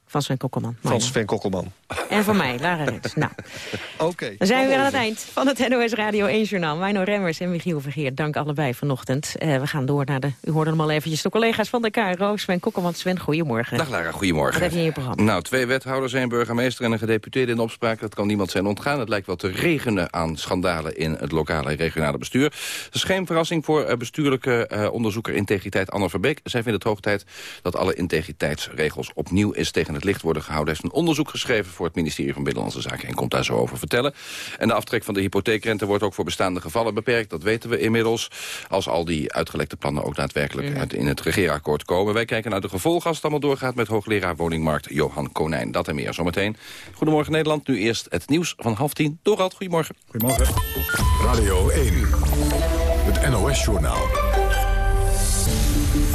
Van Sven Kokkelman. van. Sven Kokkelman. En van mij, Lara Rens. [laughs] Nou, Oké. dan zijn we weer aan het eind van het NOS Radio 1 Journaal. Mino Remmers en Michiel Vergeer, dank allebei vanochtend. Eh, we gaan door naar de, u hoorde hem al eventjes, de collega's van de KRO. Sven Kokkelman, Sven, goedemorgen. Dag Lara, goedemorgen. Wat heb je in je programma? Nou, twee wethouders, een burgemeester en een gedeputeerde in opspraak. Dat kan niemand zijn ontgaan. Het lijkt wel te regenen aan schandalen in het lokale en regionale bestuur. Dat is geen verrassing voor eh, bestuurlijke eh, onderzoeker integriteit Anne Verbeek. Zij vindt het hoog tijd dat alle integriteitsregels opnieuw is tegen het licht worden gehouden. Hij heeft een onderzoek geschreven voor het ministerie van Binnenlandse Zaken en komt daar zo over vertellen. En de aftrek van de hypotheekrente wordt ook voor bestaande gevallen beperkt. Dat weten we inmiddels. Als al die uitgelekte plannen ook daadwerkelijk uit in het regeerakkoord komen. Wij kijken naar de gevolgen als het allemaal doorgaat met hoogleraar woningmarkt Johan Konijn. Dat en meer zometeen. Goedemorgen Nederland. Nu eerst het nieuws van half tien. Dorald, goedemorgen. Goedemorgen. Radio 1. Het NOS-journaal.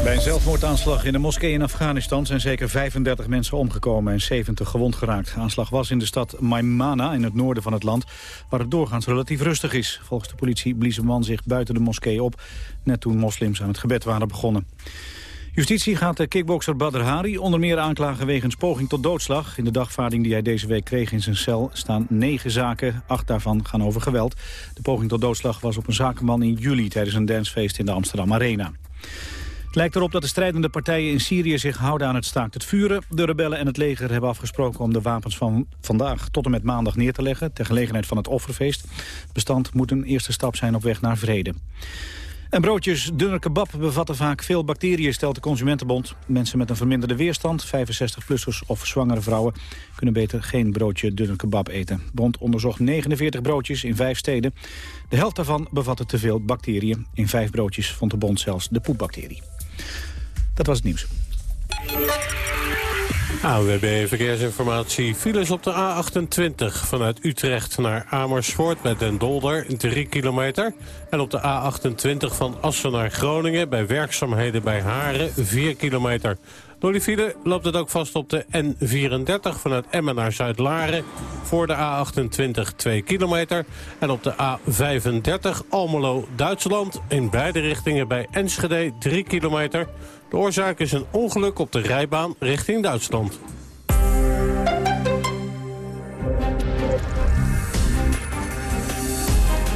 Bij een zelfmoordaanslag in een moskee in Afghanistan zijn zeker 35 mensen omgekomen en 70 gewond geraakt. De aanslag was in de stad Maimana in het noorden van het land, waar het doorgaans relatief rustig is. Volgens de politie blies een man zich buiten de moskee op, net toen moslims aan het gebed waren begonnen. Justitie gaat de kickbokser Badr Hari onder meer aanklagen wegens poging tot doodslag. In de dagvaarding die hij deze week kreeg in zijn cel staan negen zaken. Acht daarvan gaan over geweld. De poging tot doodslag was op een zakenman in juli tijdens een dancefeest in de Amsterdam Arena. Het lijkt erop dat de strijdende partijen in Syrië zich houden aan het staakt het vuren. De rebellen en het leger hebben afgesproken om de wapens van vandaag tot en met maandag neer te leggen... ter gelegenheid van het offerfeest. Bestand moet een eerste stap zijn op weg naar vrede. En broodjes dunner kebab bevatten vaak veel bacteriën, stelt de Consumentenbond. Mensen met een verminderde weerstand, 65-plussers of zwangere vrouwen... kunnen beter geen broodje dunner kebab eten. Bond onderzocht 49 broodjes in vijf steden. De helft daarvan bevatte te veel bacteriën. In vijf broodjes vond de bond zelfs de poepbacterie. Dat was het nieuws. AWB Verkeersinformatie. Files op de A28 vanuit Utrecht naar Amersfoort met Den Dolder, 3 kilometer. En op de A28 van Assen naar Groningen bij werkzaamheden bij Haren, 4 kilometer. Door file loopt het ook vast op de N34 vanuit Emmen naar Zuid-Laren. Voor de A28 2 kilometer. En op de A35 Almelo-Duitsland in beide richtingen bij Enschede 3 kilometer. De oorzaak is een ongeluk op de rijbaan richting Duitsland.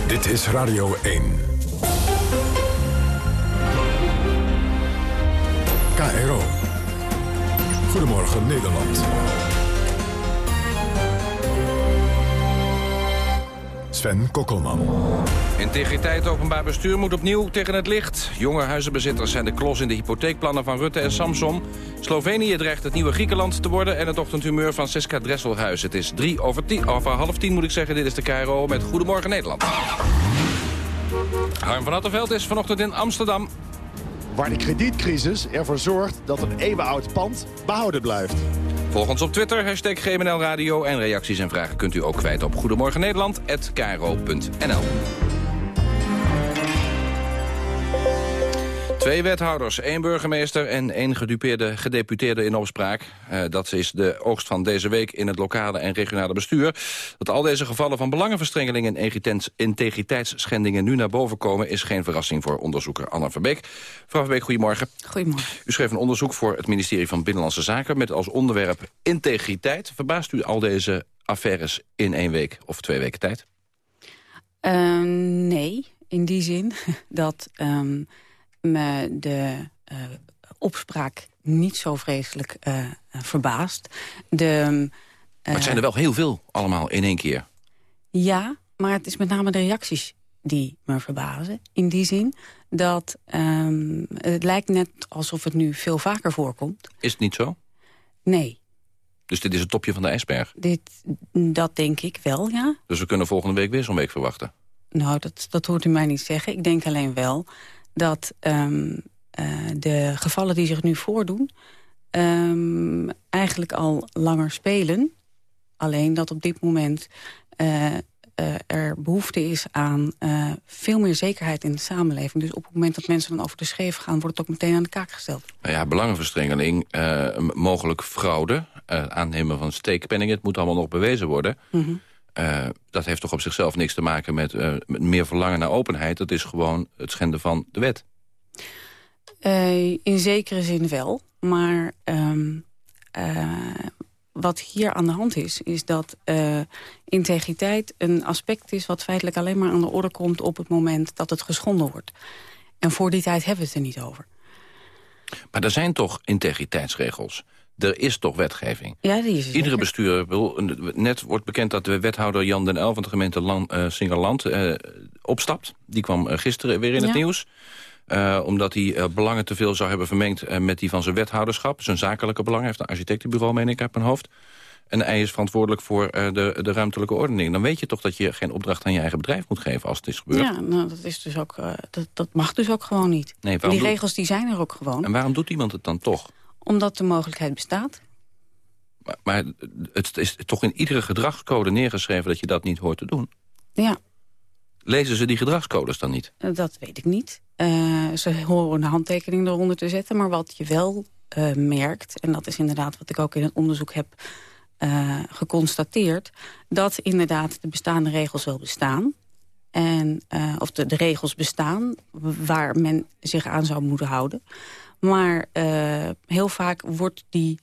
Dit is Radio 1. KRO. Goedemorgen Nederland. Sven Kokkelman. Integriteit openbaar bestuur moet opnieuw tegen het licht. Jonge huizenbezitters zijn de klos in de hypotheekplannen van Rutte en Samson. Slovenië dreigt het nieuwe Griekenland te worden... en het ochtendhumeur van Siska Dresselhuis. Het is drie over, tien, over half tien, moet ik zeggen. Dit is de KRO met Goedemorgen Nederland. Harm van Attenveld is vanochtend in Amsterdam. Waar de kredietcrisis ervoor zorgt dat een eeuwenoud pand behouden blijft. Volg ons op Twitter, hashtag GMNL Radio. En reacties en vragen kunt u ook kwijt op Goedemorgen Nederland@kro.nl. Twee wethouders, één burgemeester en één gedupeerde, gedeputeerde in opspraak. Eh, dat is de oogst van deze week in het lokale en regionale bestuur. Dat al deze gevallen van belangenverstrengeling en integriteit- integriteitsschendingen nu naar boven komen... is geen verrassing voor onderzoeker Anna Verbeek. Mevrouw Verbeek, goedemorgen. Goedemorgen. U schreef een onderzoek voor het ministerie van Binnenlandse Zaken... met als onderwerp integriteit. Verbaast u al deze affaires in één week of twee weken tijd? Uh, nee, in die zin [laughs] dat um, me de uh, opspraak niet zo vreselijk uh, verbaast. De, maar het zijn er wel heel veel allemaal in één keer. Ja, maar het is met name de reacties die me verbazen. In die zin dat ehm, het lijkt net alsof het nu veel vaker voorkomt. Is het niet zo? Nee, Dus dit is het topje van de ijsberg. dit, dat denk ik wel, ja. Dus we kunnen volgende week weer zo'n week verwachten. Nou, dat, dat hoort u mij niet zeggen. Ik denk alleen wel dat ehm, eh, de gevallen die zich nu voordoen... ehm, eigenlijk al langer spelen. Alleen dat op dit moment eh, eh, er behoefte is aan veel meer zekerheid in de samenleving. Dus op het moment dat mensen dan over de scheef gaan... wordt het ook meteen aan de kaak gesteld. Nou ja, belangenverstrengeling, mogelijk fraude, aannemen van steekpenningen. Het moet allemaal nog bewezen worden. Mhm. Eh, dat heeft toch op zichzelf niks te maken met, eh, met meer verlangen naar openheid. Dat is gewoon het schenden van de wet. Eh, in zekere zin wel. Maar ehm, eh, wat hier aan de hand is... is dat integriteit een aspect is... wat feitelijk alleen maar aan de orde komt... op het moment dat het geschonden wordt. En voor die tijd hebben we het er niet over. Maar er zijn toch integriteitsregels? Er is toch wetgeving? Ja, die is er Iedere zeker. bestuurder, bedoel, net wordt bekend dat de wethouder Jan den El van de gemeente Land, eh, Singerland eh, opstapt. Die kwam eh, gisteren weer in het nieuws. Omdat hij belangen te veel zou hebben vermengd met die van zijn wethouderschap. Zijn zakelijke belangen. Heeft een architectenbureau, meen ik, uit mijn hoofd. En hij is verantwoordelijk voor de, de ruimtelijke ordening. Dan weet je toch dat je geen opdracht aan je eigen bedrijf moet geven als het is gebeurd. Ja, nou, dat, is dus ook, dat, dat mag dus ook gewoon niet. Nee, die regels die zijn er ook gewoon. En waarom doet iemand het dan toch? Omdat de mogelijkheid bestaat. Maar, maar het is toch in iedere gedragscode neergeschreven dat je dat niet hoort te doen? Ja, Lezen ze die gedragscodes dan niet? Eh, Dat weet ik niet. Eh, ze horen een handtekening eronder te zetten. Maar wat je wel eh, merkt, en dat is inderdaad wat ik ook in het onderzoek heb geconstateerd... dat inderdaad de bestaande regels wel bestaan. En, of de, de regels bestaan waar men zich aan zou moeten houden. Maar eh, heel vaak wordt die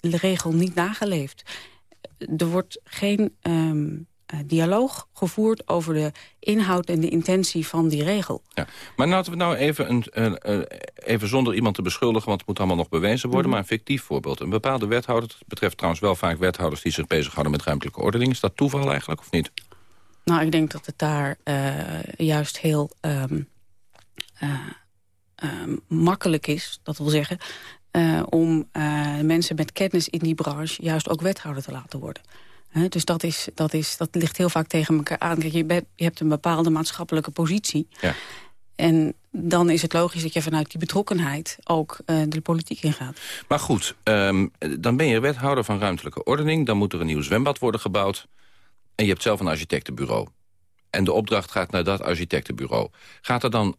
regel niet nageleefd. Er wordt geen ehm, eh, dialoog gevoerd over de inhoud en de intentie van die regel. Ja. Maar laten we nou even, een, eh, even zonder iemand te beschuldigen... want het moet allemaal nog bewezen worden, Mhm. maar een fictief voorbeeld. Een bepaalde wethouder, het betreft trouwens wel vaak wethouders... die zich bezighouden met ruimtelijke ordening. Is dat toeval eigenlijk of niet? Nou, ik denk dat het daar juist heel ehm, eh, ehm, makkelijk is, dat wil zeggen... eh, om eh, mensen met kennis in die branche juist ook wethouder te laten worden. Dus dat, is, dat, is, dat ligt heel vaak tegen elkaar aan. Kijk, je, bent- je hebt een bepaalde maatschappelijke positie. Ja. En dan is het logisch dat je vanuit die betrokkenheid ook eh, de politiek ingaat. Maar goed, ehm, dan ben je wethouder van ruimtelijke ordening... dan moet er een nieuw zwembad worden gebouwd... en je hebt zelf een architectenbureau. En de opdracht gaat naar dat architectenbureau. Gaat er dan,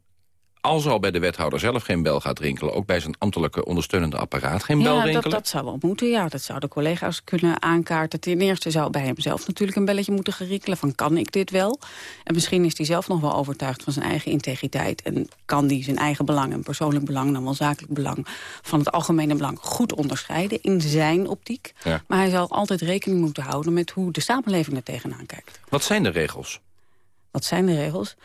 als al bij de wethouder zelf geen bel gaat rinkelen... ook bij zijn ambtelijke ondersteunende apparaat geen bel Ja, dat, rinkelen? dat zou wel moeten. Ja, dat zouden collega's kunnen aankaarten. Ten eerste zou bij hemzelf natuurlijk een belletje moeten gerinkelen van kan ik dit wel? En misschien is hij zelf nog wel overtuigd van zijn eigen integriteit. En kan die zijn eigen belang en persoonlijk belang, dan wel zakelijk belang, van het algemene belang goed onderscheiden in zijn optiek. Ja. Maar hij zal altijd rekening moeten houden met hoe de samenleving er tegenaan kijkt. Wat zijn de regels? Wat zijn de regels?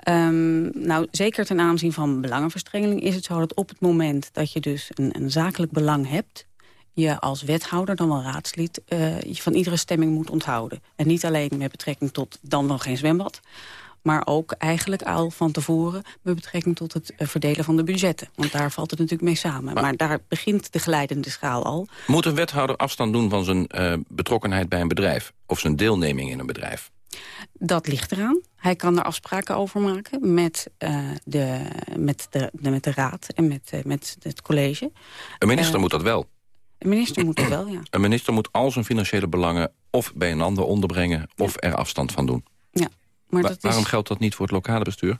Ehm, nou, zeker ten aanzien van belangenverstrengeling is het zo dat op het moment dat je dus een, een zakelijk belang hebt, je als wethouder, dan wel raadslid, eh, je van iedere stemming moet onthouden. En niet alleen met betrekking tot dan wel geen zwembad, maar ook eigenlijk al van tevoren met betrekking tot het eh, verdelen van de budgetten. Want daar valt het natuurlijk mee samen. Maar, daar begint de glijdende schaal al. Moet een wethouder afstand doen van zijn eh, betrokkenheid bij een bedrijf? Of zijn deelneming in een bedrijf? Dat ligt eraan. Hij kan er afspraken over maken met, eh, de, met, de, de- met de raad en met, eh, met het college. Een minister Eh, moet dat wel. Een minister moet dat wel, ja. Een minister moet al zijn financiële belangen of bij een ander onderbrengen... of er afstand van doen. ja. Maar Wa- dat, Waarom is, geldt dat niet voor het lokale bestuur?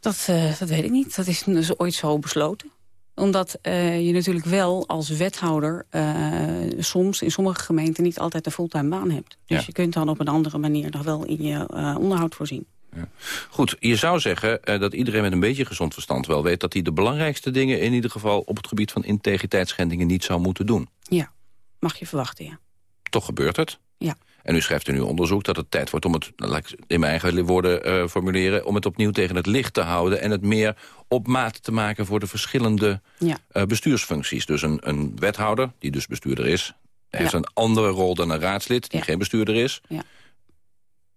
dat, dat weet ik niet. Dat is dus ooit zo besloten. Omdat eh, je natuurlijk wel als wethouder eh, soms in sommige gemeenten niet altijd een fulltime baan hebt. Dus Ja. je kunt dan op een andere manier nog wel in je eh, onderhoud voorzien. Goed, je zou zeggen dat iedereen met een beetje gezond verstand wel weet... dat hij de belangrijkste dingen in ieder geval... op het gebied van integriteitsschendingen niet zou moeten doen. Ja, mag je verwachten, ja. Toch gebeurt het. Ja. En u schrijft in uw onderzoek dat het tijd wordt om het... laat ik in mijn eigen woorden eh, formuleren... om het opnieuw tegen het licht te houden... en het meer op maat te maken voor de verschillende Ja. eh, bestuursfuncties. Dus een, een wethouder, die dus bestuurder is... heeft Ja. een andere rol dan een raadslid, die Ja. geen bestuurder is. Ja.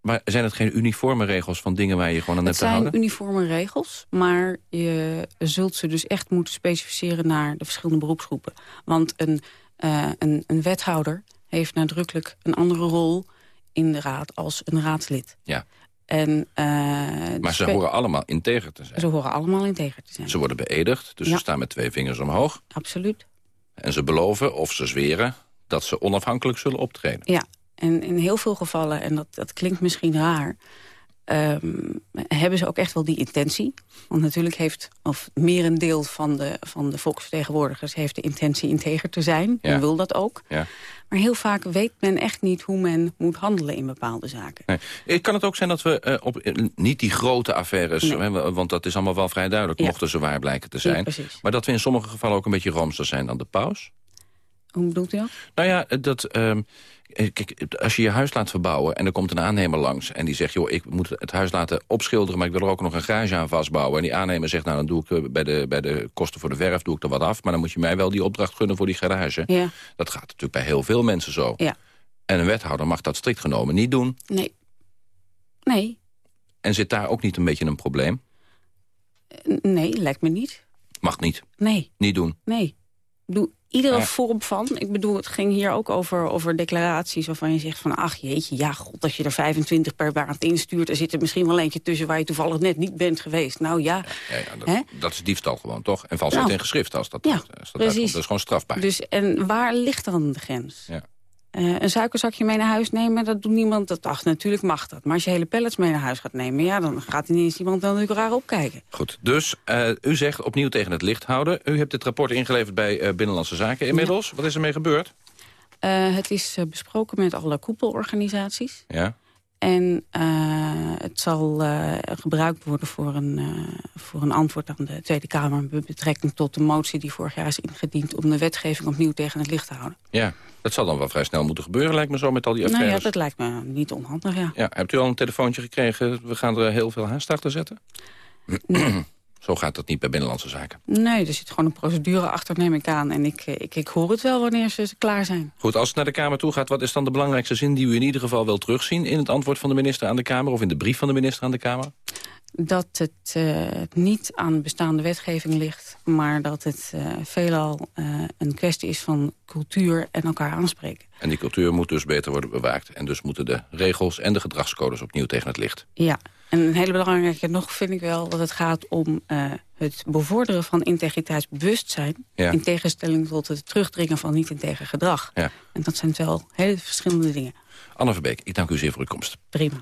Maar zijn het geen uniforme regels van dingen waar je gewoon aan Het hebt te zijn houden? uniforme regels, maar je zult ze dus echt moeten specificeren naar de verschillende beroepsgroepen. Want een, eh, een, een wethouder heeft nadrukkelijk een andere rol in de raad als een raadslid. Ja. En, eh, Maar ze horen allemaal integer te zijn. Ze horen allemaal integer te zijn. Ze worden beëdigd, dus Ja. ze staan met twee vingers omhoog. Absoluut. En ze beloven of ze zweren dat ze onafhankelijk zullen optreden. Ja, en in heel veel gevallen, en dat, dat klinkt misschien raar... ehm, hebben ze ook echt wel die intentie. Want natuurlijk heeft, of merendeel van de, van de volksvertegenwoordigers... heeft de intentie integer te zijn, Ja. en wil dat ook. Ja. Maar heel vaak weet men echt niet hoe men moet handelen in bepaalde zaken. Nee. Eh, Kan het ook zijn dat we eh, op eh, niet die grote affaires... Nee. hè, want dat is allemaal wel vrij duidelijk, Ja. mochten ze waar blijken te zijn. maar dat we in sommige gevallen ook een beetje roomser zijn dan de paus? Hoe bedoelt u dat? Nou ja, eh, dat, ehm, eh, kijk, als je je huis laat verbouwen en er komt een aannemer langs... en die zegt, joh, ik moet het huis laten opschilderen... maar ik wil er ook nog een garage aan vastbouwen. En die aannemer zegt, nou, dan doe ik eh, bij de, bij de kosten voor de verf doe ik er wat af... maar dan moet je mij wel die opdracht gunnen voor die garage. Ja. Dat gaat natuurlijk bij heel veel mensen zo. Ja. En een wethouder mag dat strikt genomen niet doen. Nee. Nee. En zit daar ook niet een beetje een probleem? Nee, lijkt me niet. Mag niet. Nee. Niet doen. Nee. Bedoel, iedere Ja. vorm van... Ik bedoel, het ging hier ook over, over declaraties waarvan je zegt van... ach jeetje, ja god, als je er 25 per maand instuurt... er zit er misschien wel eentje tussen waar je toevallig net niet bent geweest. Nou ja, Ja, ja, dat, dat is diefstal gewoon, toch? En valsheid Nou. in geschrift, als dat, Ja, als dat. Dat is gewoon strafbaar. dus en waar ligt dan de grens? Ja. Eh, een suikerzakje mee naar huis nemen, dat doet niemand. Dat, ach, natuurlijk mag dat. Maar als je hele pallets mee naar huis gaat nemen... ja, dan gaat ineens iemand dan natuurlijk raar opkijken. Goed, dus eh, u zegt opnieuw tegen het licht houden. U hebt dit rapport ingeleverd bij eh, Binnenlandse Zaken inmiddels. Wat is ermee gebeurd? Het is besproken met alle koepelorganisaties. Ja. En eh, het zal eh, gebruikt worden voor een, eh, voor een antwoord aan de Tweede Kamer... met betrekking tot de motie die vorig jaar is ingediend... om de wetgeving opnieuw tegen het licht te houden. ja, dat zal dan wel vrij snel moeten gebeuren, lijkt me zo, met al die Nou affaires. ja, dat lijkt me niet onhandig, ja. Ja, hebt u al een telefoontje gekregen? We gaan er heel veel haast achter zetten? [clears throat] Zo gaat dat niet bij Binnenlandse Zaken. Nee, er zit gewoon een procedure achter, neem ik aan. En ik, eh, ik, ik hoor het wel wanneer ze klaar zijn. Goed, als het naar de Kamer toe gaat... wat is dan de belangrijkste zin die u in ieder geval wil terugzien... in het antwoord van de minister aan de Kamer... of in de brief van de minister aan de Kamer? Dat het eh, niet aan bestaande wetgeving ligt... maar dat het eh, veelal een kwestie is van cultuur en elkaar aanspreken. En die cultuur moet dus beter worden bewaakt. En dus moeten de regels en de gedragscodes opnieuw tegen het licht. Ja, en een hele belangrijke nog vind ik wel... dat het gaat om eh, het bevorderen van integriteitsbewustzijn... Ja. in tegenstelling tot het terugdringen van niet-integer gedrag. Ja. En dat zijn wel hele verschillende dingen. Anne Verbeek, ik dank u zeer voor uw komst. Prima.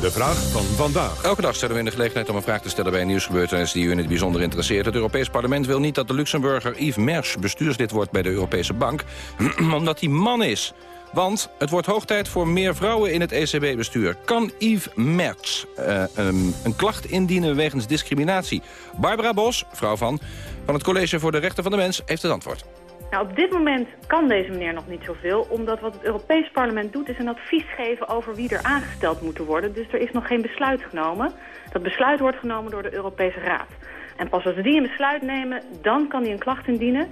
De vraag van vandaag. Elke dag stellen we in de gelegenheid om een vraag te stellen bij een nieuwsgebeurtenis die u in het bijzonder interesseert. Het Europees Parlement wil niet dat de Luxemburger Yves Mersch bestuurslid wordt bij de Europese Bank, [clears throat] omdat hij man is. Want het wordt hoog tijd voor meer vrouwen in het ECB-bestuur. Kan Yves Mersch eh, um, een klacht indienen wegens discriminatie? Barbara Bos, vrouw van, van het College voor de Rechten van de Mens, heeft het antwoord. Nou, op dit moment kan deze meneer nog niet zoveel, omdat wat het Europees Parlement doet is een advies geven over wie er aangesteld moeten worden. Dus er is nog geen besluit genomen. Dat besluit wordt genomen door de Europese Raad. En pas als die een besluit nemen, dan kan hij een klacht indienen.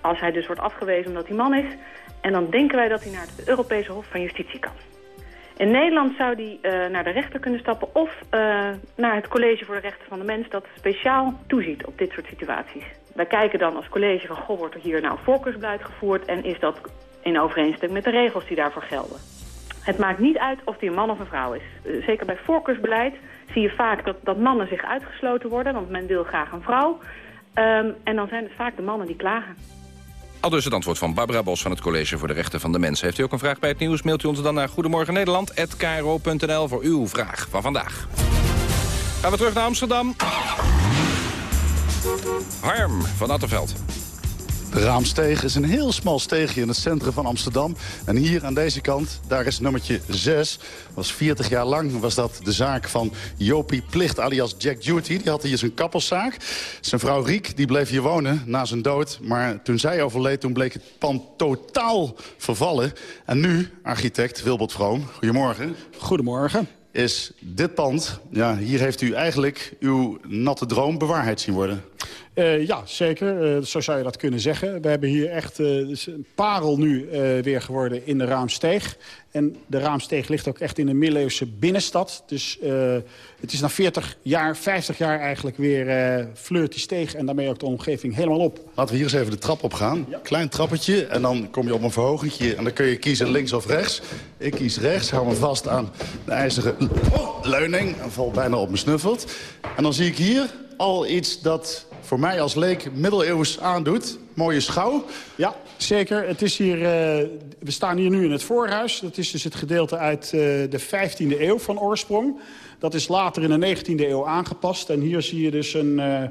Als hij dus wordt afgewezen omdat hij man is. En dan denken wij dat hij naar het Europese Hof van Justitie kan. In Nederland zou die uh, naar de rechter kunnen stappen of uh, naar het College voor de Rechten van de Mens... dat speciaal toeziet op dit soort situaties. Wij kijken dan als college van, goh, wordt er hier nou voorkeursbeleid gevoerd... en is dat in overeenstemming met de regels die daarvoor gelden. Het maakt niet uit of die een man of een vrouw is. Uh, zeker bij voorkeursbeleid zie je vaak dat, dat mannen zich uitgesloten worden... want men wil graag een vrouw. Um, en dan zijn het vaak de mannen die klagen. Al dus het antwoord van Barbara Bos van het College voor de Rechten van de Mens. Heeft u ook een vraag bij het nieuws, mailt u ons dan naar Goedemorgen Nederland@kro.nl voor uw vraag van vandaag. Gaan we terug naar Amsterdam. Harm van Attenveld. De Raamsteeg is een heel smal steegje in het centrum van Amsterdam. En hier aan deze kant, daar is nummertje 6. Was 40 jaar lang was dat de zaak van Jopie Plicht alias Jack Duty. Die had hier zijn kappelszaak. Zijn vrouw Riek die bleef hier wonen na zijn dood. Maar toen zij overleed, toen bleek het pand totaal vervallen. En nu, architect Wilbert Vroom, goedemorgen. Goedemorgen. Is dit pand, ja, hier heeft u eigenlijk uw natte droom bewaarheid zien worden. Uh, ja, zeker. Uh, zo zou je dat kunnen zeggen. We hebben hier echt uh, een parel nu weer geworden in de Raamsteeg. En de Raamsteeg ligt ook echt in een middeleeuwse binnenstad. Dus het is na 40 jaar, 50 jaar eigenlijk weer fleurt die steeg... en daarmee ook de omgeving helemaal op. Laten we hier eens even de trap op gaan. Klein trappetje en dan kom je op een verhogentje... en dan kun je kiezen links of rechts. Ik kies rechts, hou me vast aan de ijzeren leuning... en val bijna op mijn snuffelt. En dan zie ik hier al iets dat voor mij als leek middeleeuws aandoet. Mooie schouw. Ja, zeker. Het is hier, uh, we staan hier nu in het voorhuis. Dat is dus het gedeelte uit uh, de 15e eeuw van oorsprong. Dat is later in de 19e eeuw aangepast. En hier zie je dus een uh,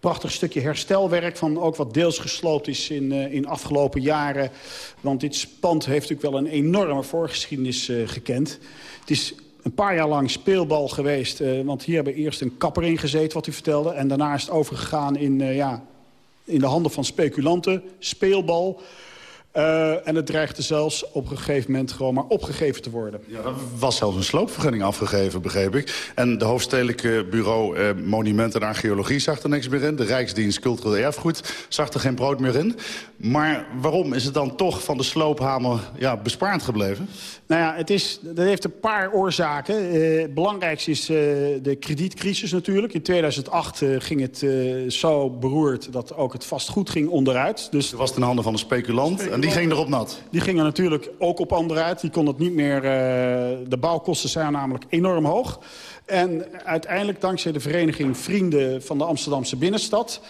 prachtig stukje herstelwerk... van ook wat deels gesloopt is in, in afgelopen jaren. Want dit pand heeft natuurlijk wel een enorme voorgeschiedenis gekend. Het is een paar jaar lang speelbal geweest. Uh, want hier hebben eerst een kapper in gezeten, wat u vertelde. En daarna is het overgegaan in, uh, ja, in de handen van speculanten. Speelbal. Uh, en het dreigde zelfs op een gegeven moment gewoon maar opgegeven te worden. Ja, er was zelfs een sloopvergunning afgegeven, begreep ik. En de hoofdstedelijke bureau uh, Monumenten en Archeologie zag er niks meer in. De Rijksdienst Cultureel Erfgoed zag er geen brood meer in. Maar waarom is het dan toch van de sloophamer ja, bespaard gebleven? Nou ja, het is, dat heeft een paar oorzaken. Uh, het belangrijkste is uh, de kredietcrisis natuurlijk. In 2008 uh, ging het zo beroerd dat ook het vastgoed ging onderuit. Dus was het in handen van een speculant, die ging erop nat? Die gingen natuurlijk ook op onderuit. Die kon het niet meer... de bouwkosten zijn namelijk enorm hoog. En uiteindelijk, dankzij de vereniging Vrienden van de Amsterdamse Binnenstad...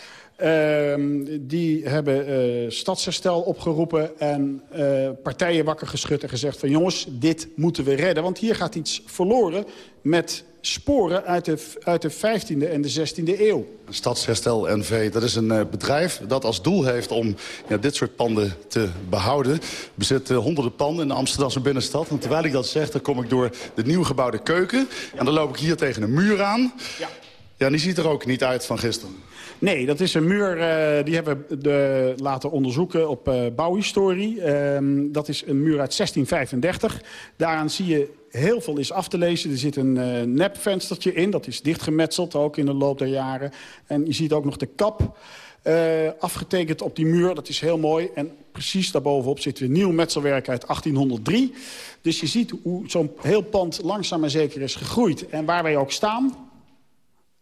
Uh, die hebben uh, stadsherstel opgeroepen en uh, partijen wakker geschud en gezegd van jongens, dit moeten we redden. Want hier gaat iets verloren met sporen uit de, uit de 15e en de 16e eeuw. Stadsherstel NV, dat is een uh, bedrijf dat als doel heeft om ja, dit soort panden te behouden. Bezit uh, honderden panden in de Amsterdamse binnenstad. En terwijl ik dat zeg, dan kom ik door de nieuw gebouwde keuken. En dan loop ik hier tegen een muur aan. Ja. Ja, die ziet er ook niet uit van gisteren. Nee, dat is een muur, uh, die hebben we de, laten onderzoeken op uh, bouwhistorie. Uh, dat is een muur uit 1635. Daaraan zie je heel veel is af te lezen. Er zit een uh, nepvenstertje in, dat is dichtgemetseld ook in de loop der jaren. En je ziet ook nog de kap afgetekend op die muur, dat is heel mooi. En precies daarbovenop zit weer nieuw metselwerk uit 1803. Dus je ziet hoe zo'n heel pand langzaam maar zeker is gegroeid. En waar wij ook staan,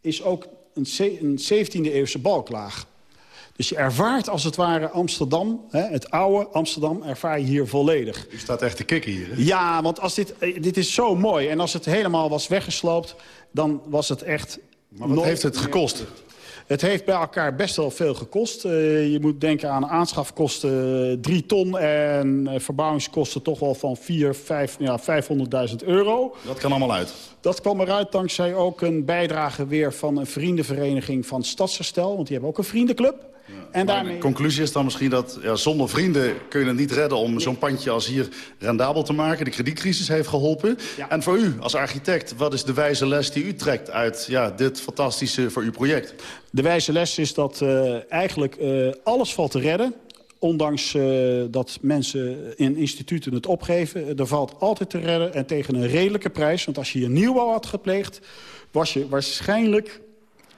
is ook een 17e-eeuwse balklaag. Dus je ervaart als het ware Amsterdam, hè, het oude Amsterdam, ervaar je hier volledig. U staat echt te kikken hier. Hè? Ja, want als dit, eh, dit is zo mooi. En als het helemaal was weggesloopt, dan was het echt... Maar wat heeft het gekost? Het heeft bij elkaar best wel veel gekost. Uh, je moet denken aan aanschafkosten 3 ton en uh, verbouwingskosten toch wel van 4, 5, ja, 500.000 euro. Dat kan allemaal uit? Dat kwam eruit dankzij ook een bijdrage weer van een vriendenvereniging van Stadsherstel. Want die hebben ook een vriendenclub. En daarmee... De conclusie is dan misschien dat ja, zonder vrienden kun je het niet redden... om zo'n pandje als hier rendabel te maken. De kredietcrisis heeft geholpen. Ja. En voor u als architect, wat is de wijze les die u trekt... uit ja, dit fantastische voor uw project? De wijze les is dat uh, eigenlijk uh, alles valt te redden ondanks uh, dat mensen in instituten het opgeven. Er valt altijd te redden en tegen een redelijke prijs. Want als je hier nieuwbouw had gepleegd... was je waarschijnlijk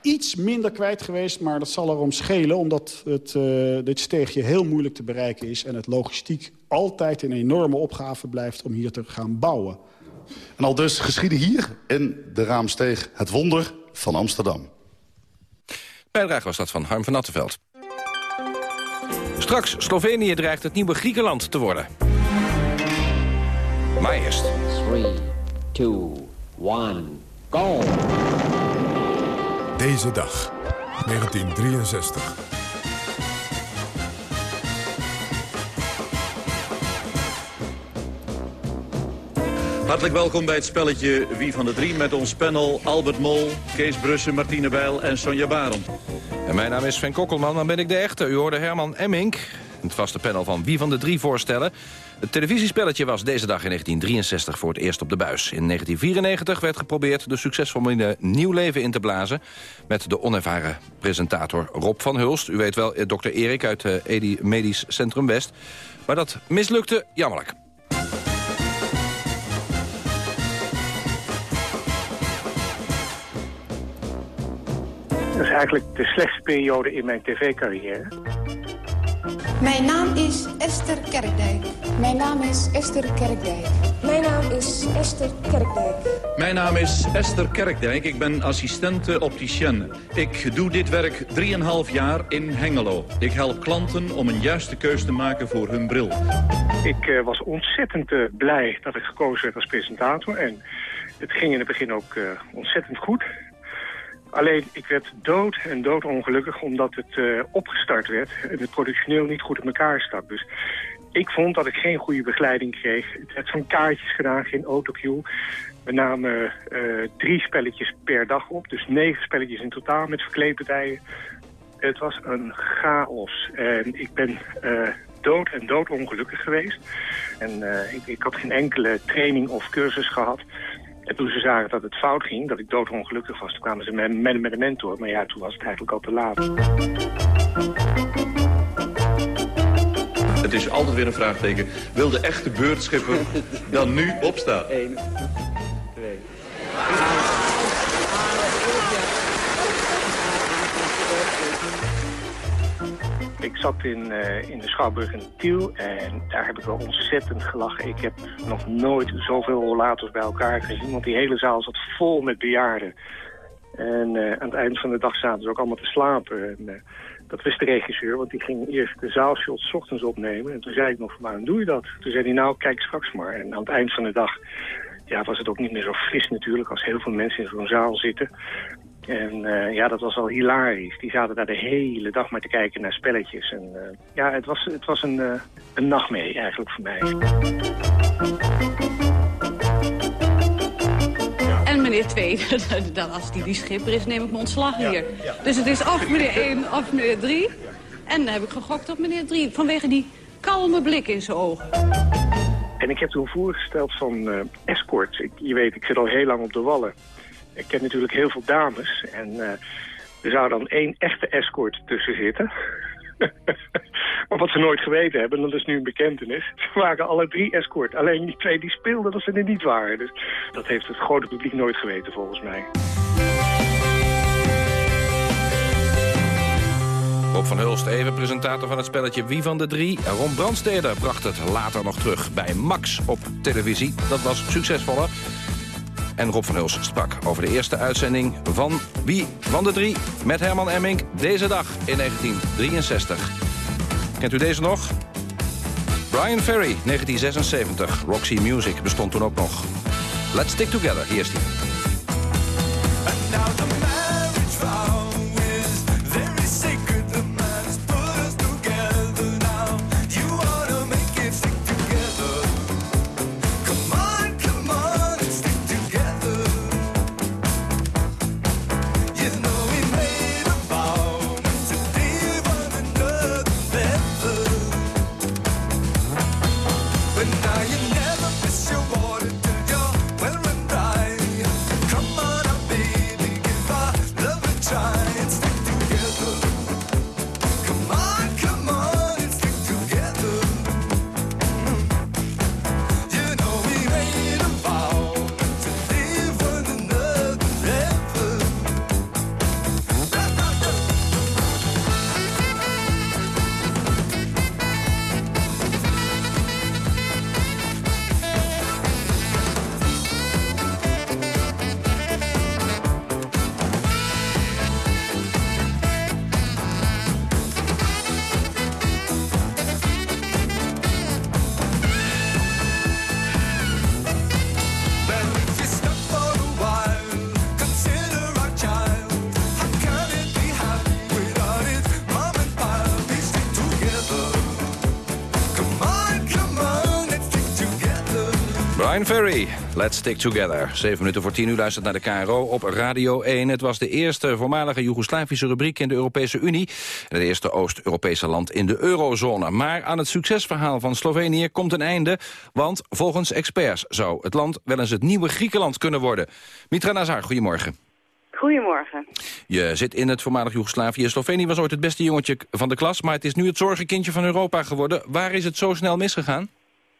iets minder kwijt geweest, maar dat zal erom schelen... omdat het, uh, dit steegje heel moeilijk te bereiken is... en het logistiek altijd een enorme opgave blijft om hier te gaan bouwen. En al dus geschieden hier in de Raamsteeg het wonder van Amsterdam. Bijdrage was dat van Harm van Attenveld. Straks, Slovenië dreigt het nieuwe Griekenland te worden. Maar eerst... 3, 2, 1, go! Deze dag, 1963. Hartelijk welkom bij het spelletje Wie van de Drie... met ons panel Albert Mol, Kees Brussen, Martine Bijl en Sonja Barend. En mijn naam is Sven Kokkelman, dan ben ik de echte. U hoorde Herman Emmink, het vaste panel van Wie van de Drie voorstellen. Het televisiespelletje was deze dag in 1963 voor het eerst op de buis. In 1994 werd geprobeerd de succesformule nieuw leven in te blazen... met de onervaren presentator Rob van Hulst. U weet wel, eh, dokter Erik uit uh, Edi Medisch Centrum West. Maar dat mislukte jammerlijk. Dat is eigenlijk de slechtste periode in mijn tv-carrière. Mijn naam is Esther Kerkdijk. Mijn naam is Esther Kerkdijk. Mijn naam is Esther Kerkdijk. Mijn naam is Esther Kerkdijk. Ik ben assistente opticienne. Ik doe dit werk 3,5 jaar in Hengelo. Ik help klanten om een juiste keus te maken voor hun bril. Ik uh, was ontzettend uh, blij dat ik gekozen werd als presentator. En het ging in het begin ook uh, ontzettend goed. Alleen, ik werd dood en doodongelukkig omdat het uh, opgestart werd... en het productioneel niet goed in elkaar stak. Dus ik vond dat ik geen goede begeleiding kreeg. Het werd van kaartjes gedaan, geen autocue. We namen uh, drie spelletjes per dag op, dus negen spelletjes in totaal met verkleedpartijen. Het was een chaos en ik ben uh, dood en doodongelukkig geweest. En ik, ik had geen enkele training of cursus gehad... En toen ze zagen dat het fout ging, dat ik doodongelukkig was... toen kwamen ze met, met, met een mentor. Maar ja, toen was het eigenlijk al te laat. Het is altijd weer een vraagteken. Wil de echte beurtschipper [laughs] dan nu opstaan? Eén, twee... Ik zat in, uh, in de Schouwburg in Tiel en daar heb ik wel ontzettend gelachen. Ik heb nog nooit zoveel rollators bij elkaar gezien, want die hele zaal zat vol met bejaarden. En uh, aan het eind van de dag zaten ze ook allemaal te slapen. En, uh, dat wist de regisseur, want die ging eerst de zaalshots ochtends opnemen. En toen zei ik nog, waarom doe je dat? Toen zei hij, nou, kijk straks maar. En aan het eind van de dag ja, was het ook niet meer zo fris natuurlijk... als heel veel mensen in zo'n zaal zitten. En uh, ja, dat was al hilarisch. Die zaten daar de hele dag maar te kijken naar spelletjes. En uh, ja, het was, het was een, uh, een nachtmerrie eigenlijk voor mij. En meneer 2, [laughs] als die die schipper is, neem ik mijn ontslag hier. Ja. Dus het is of meneer 1 of meneer 3. En dan heb ik gegokt op meneer 3, vanwege die kalme blik in zijn ogen. En ik heb toen voorgesteld van escorts. Ik, je weet, ik zit al heel lang op de wallen. Ik ken natuurlijk heel veel dames. En uh, er zou dan één echte escort tussen zitten. [laughs] maar wat ze nooit geweten hebben, dat is nu een bekentenis. Ze waren alle drie escort. Alleen die twee die speelden dat ze er niet waren. Dus dat heeft het grote publiek nooit geweten volgens mij. Rob van Hulst, even presentator van het spelletje Wie van de Drie. Ron Brandsteder bracht het later nog terug bij Max op televisie. Dat was succesvoller. En Rob van Hulst sprak over de eerste uitzending van Wie van de Drie... met Herman Emmink deze dag in 1963. Kent u deze nog? Brian Ferry, 1976. Roxy Music bestond toen ook nog. Let's Stick Together, hier is die. Ferry, Let's Stick Together. Zeven minuten voor tien uur luistert naar de KRO op Radio 1. Het was de eerste voormalige Joegoslavische rubriek in de Europese Unie... het eerste Oost-Europese land in de eurozone. Maar aan het succesverhaal van Slovenië komt een einde... want volgens experts zou het land wel eens het nieuwe Griekenland kunnen worden. Mitra Nazar, goedemorgen. Goedemorgen. Je zit in het voormalig Joegoslavië. Slovenië was ooit het beste jongetje van de klas... maar het is nu het zorgenkindje van Europa geworden. Waar is het zo snel misgegaan?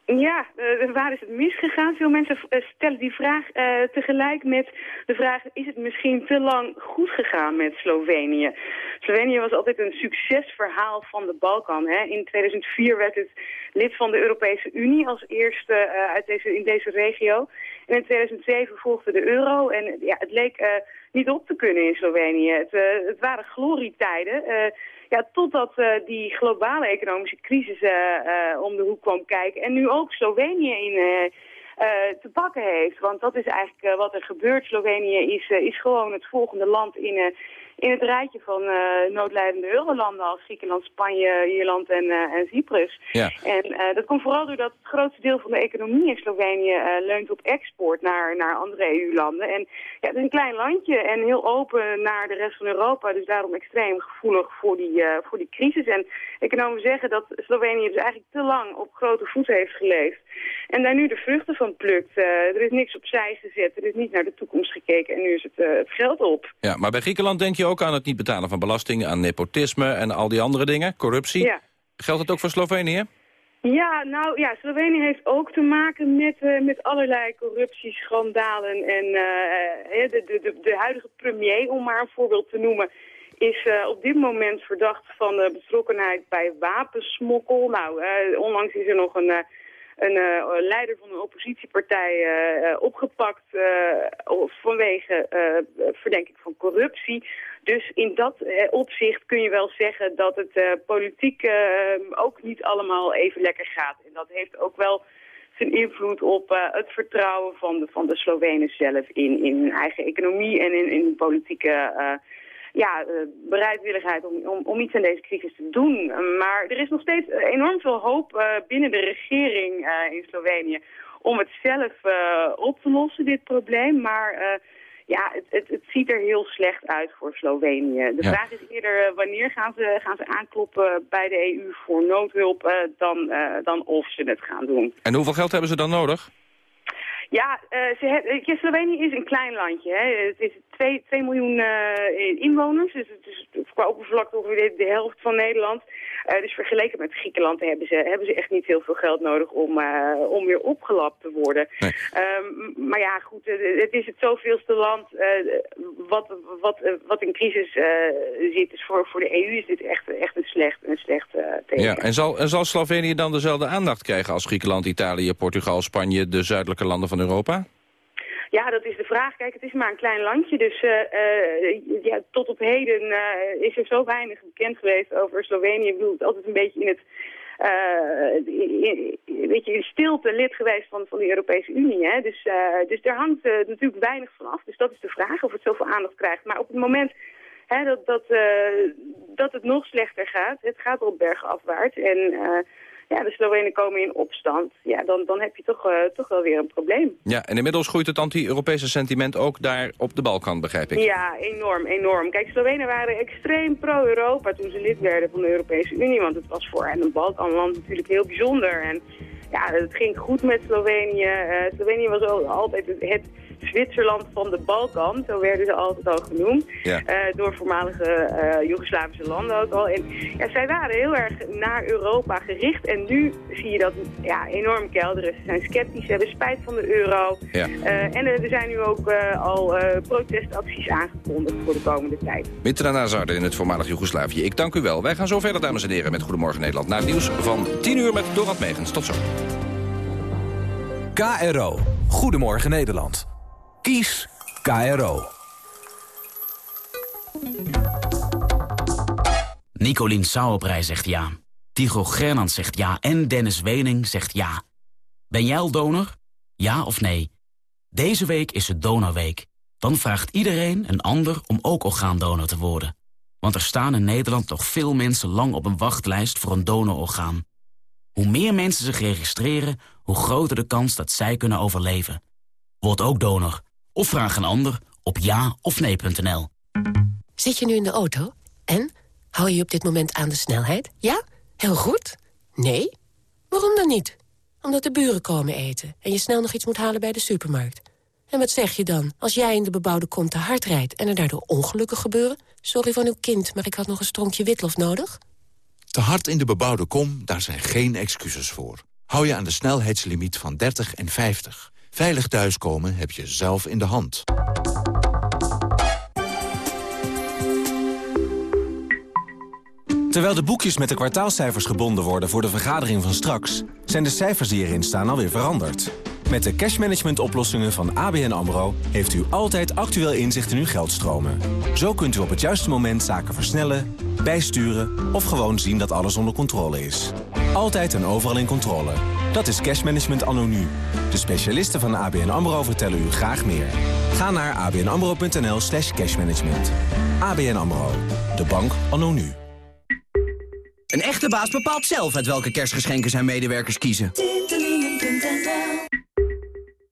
Ja, uh, waar is het misgegaan? Veel mensen uh, stellen die vraag uh, tegelijk met de vraag... is het misschien te lang goed gegaan met Slovenië? Slovenië was altijd een succesverhaal van de Balkan. Hè? In 2004 werd het lid van de Europese Unie als eerste uit deze, in deze regio. En in 2007 volgde de euro en ja, het leek niet op te kunnen in Slovenië. Het, het waren glorietijden... Ja, totdat uh, die globale economische crisis uh, uh, om de hoek kwam kijken. En nu ook Slovenië in, te pakken heeft. Want dat is eigenlijk wat er gebeurt. Slovenië is, is gewoon het volgende land in in het rijtje van uh, noodlijdende eurolanden als Griekenland, Spanje, Ierland en, uh, en Cyprus. Ja. En uh, dat komt vooral doordat het grootste deel van de economie in Slovenië leunt op export naar, naar andere EU-landen. En ja, het is een klein landje en heel open naar de rest van Europa, dus daarom extreem gevoelig voor die, voor die crisis. En economen zeggen dat Slovenië dus eigenlijk te lang op grote voeten heeft geleefd. En daar nu de vruchten van plukt. er is niks opzij gezet, er is niet naar de toekomst gekeken en nu is het, het geld op. Ja, maar bij Griekenland denk je ook aan het niet betalen van belastingen, aan nepotisme en al die andere dingen, corruptie. Ja. Geldt het ook voor Slovenië? Ja, nou ja, Slovenië heeft ook te maken met, uh, met allerlei corruptieschandalen. En uh, de, de, de, de huidige premier, om maar een voorbeeld te noemen, is uh, op dit moment verdacht van betrokkenheid bij wapensmokkel. Nou, onlangs is er nog een een leider van een oppositiepartij opgepakt vanwege verdenking van corruptie. Dus in dat opzicht kun je wel zeggen dat het politiek ook niet allemaal even lekker gaat. En dat heeft ook wel zijn invloed op het vertrouwen van de, van de Slovenen zelf in, in hun eigen economie en in, in politieke ja, bereidwilligheid om, om, om iets aan deze crisis te doen. maar er is nog steeds enorm veel hoop binnen de regering in Slovenië om het zelf op te lossen, dit probleem. Maar ja, het, het, het, ziet er heel slecht uit voor Slovenië. De vraag is eerder wanneer gaan ze, gaan ze aankloppen bij de EU voor noodhulp dan, dan of ze het gaan doen. En hoeveel geld hebben ze dan nodig? Ja, uh, ze Slovenië is een klein landje. Hè. Het is 2, 2 miljoen uh, inwoners, dus het is qua oppervlakte ongeveer de, helft van Nederland. Uh, dus vergeleken met Griekenland hebben ze, hebben ze echt niet heel veel geld nodig om, om weer opgelapt te worden. Nee. Um, maar ja, goed, het is het zoveelste land wat, wat, wat in crisis zit. Dus voor, voor de EU is dit echt, echt een slecht, een slecht teken. Ja, en zal, en zal Slovenië dan dezelfde aandacht krijgen als Griekenland, Italië, Portugal, Spanje, de zuidelijke landen van Europa? Ja, dat is de vraag. Kijk, het is maar een klein landje, dus uh, uh, ja, tot op heden uh, is er zo weinig bekend geweest over Slovenië. Ik bedoel, het altijd een beetje in het... Weet je, in stilte lid geweest van, van de Europese Unie. Hè? Dus, dus daar hangt natuurlijk weinig van af. Dus dat is de vraag of het zoveel aandacht krijgt. Maar op het moment hè, dat, dat, dat het nog slechter gaat, het gaat op bergafwaarts. En ja, de Slovenen komen in opstand, ja, dan, dan heb je toch, uh, toch wel weer een probleem. Ja, en inmiddels groeit het anti-Europese sentiment ook daar op de Balkan, begrijp ik. Ja, enorm, enorm. Kijk, Slovenen waren extreem pro-Europa toen ze lid werden van de Europese Unie, want het was voor hen een Balkanland natuurlijk heel bijzonder. En ja, het ging goed met Slovenië. Uh, Slovenië was altijd het Zwitserland van de Balkan, zo werden ze altijd al genoemd. Ja. Uh, door voormalige uh, Joegoslavische landen ook al. En ja, zij waren heel erg naar Europa gericht. En nu zie je dat ja, enorm kelderen. Ze zijn sceptisch, ze hebben spijt van de euro. Ja. Uh, en er zijn nu ook al protestacties aangekondigd voor de komende tijd. Mitra Nazarde in het voormalig Joegoslavië. Ik dank u wel. Wij gaan zo verder, dames en heren, met Goedemorgen Nederland. Naar het nieuws van 10 uur met Dorad Megens. Tot zo. KRO. Goedemorgen Nederland. Kies KRO. Nicolien Sauerbrei zegt ja. Tigo Gernand zegt ja. En Dennis Wening zegt ja. Ben jij al donor? Ja of nee? Deze week is het Donorweek. Dan vraagt iedereen een ander om ook orgaandonor te worden. Want er staan in Nederland nog veel mensen lang op een wachtlijst voor een donororgaan. Hoe meer mensen zich registreren, hoe groter de kans dat zij kunnen overleven. Word ook donor. Of vraag een ander op ja of nee.nl. Zit je nu in de auto? En? Hou je op dit moment aan de snelheid? Ja? Heel goed? Nee? Waarom dan niet? Omdat de buren komen eten en je snel nog iets moet halen bij de supermarkt. En wat zeg je dan als jij in de bebouwde kom te hard rijdt... en er daardoor ongelukken gebeuren? Sorry van uw kind, maar ik had nog een stronkje witlof nodig. Te hard in de bebouwde kom, daar zijn geen excuses voor. hou je aan de snelheidslimiet van 30 en 50. Veilig thuiskomen heb je zelf in de hand. Terwijl de boekjes met de kwartaalcijfers gebonden worden voor de vergadering van straks... zijn de cijfers die erin staan alweer veranderd. Met de cashmanagement oplossingen van ABN AMRO... heeft u altijd actueel inzicht in uw geldstromen. Zo kunt u op het juiste moment zaken versnellen, bijsturen... of gewoon zien dat alles onder controle is. Altijd en overal in controle. Dat is cashmanagement anno nu. De specialisten van ABN AMRO vertellen u graag meer. Ga naar abnamro.nl slash cashmanagement. ABN AMRO. De bank anno nu. Een echte baas bepaalt zelf uit welke kerstgeschenken zijn medewerkers kiezen.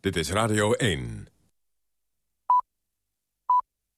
Dit is Radio 1.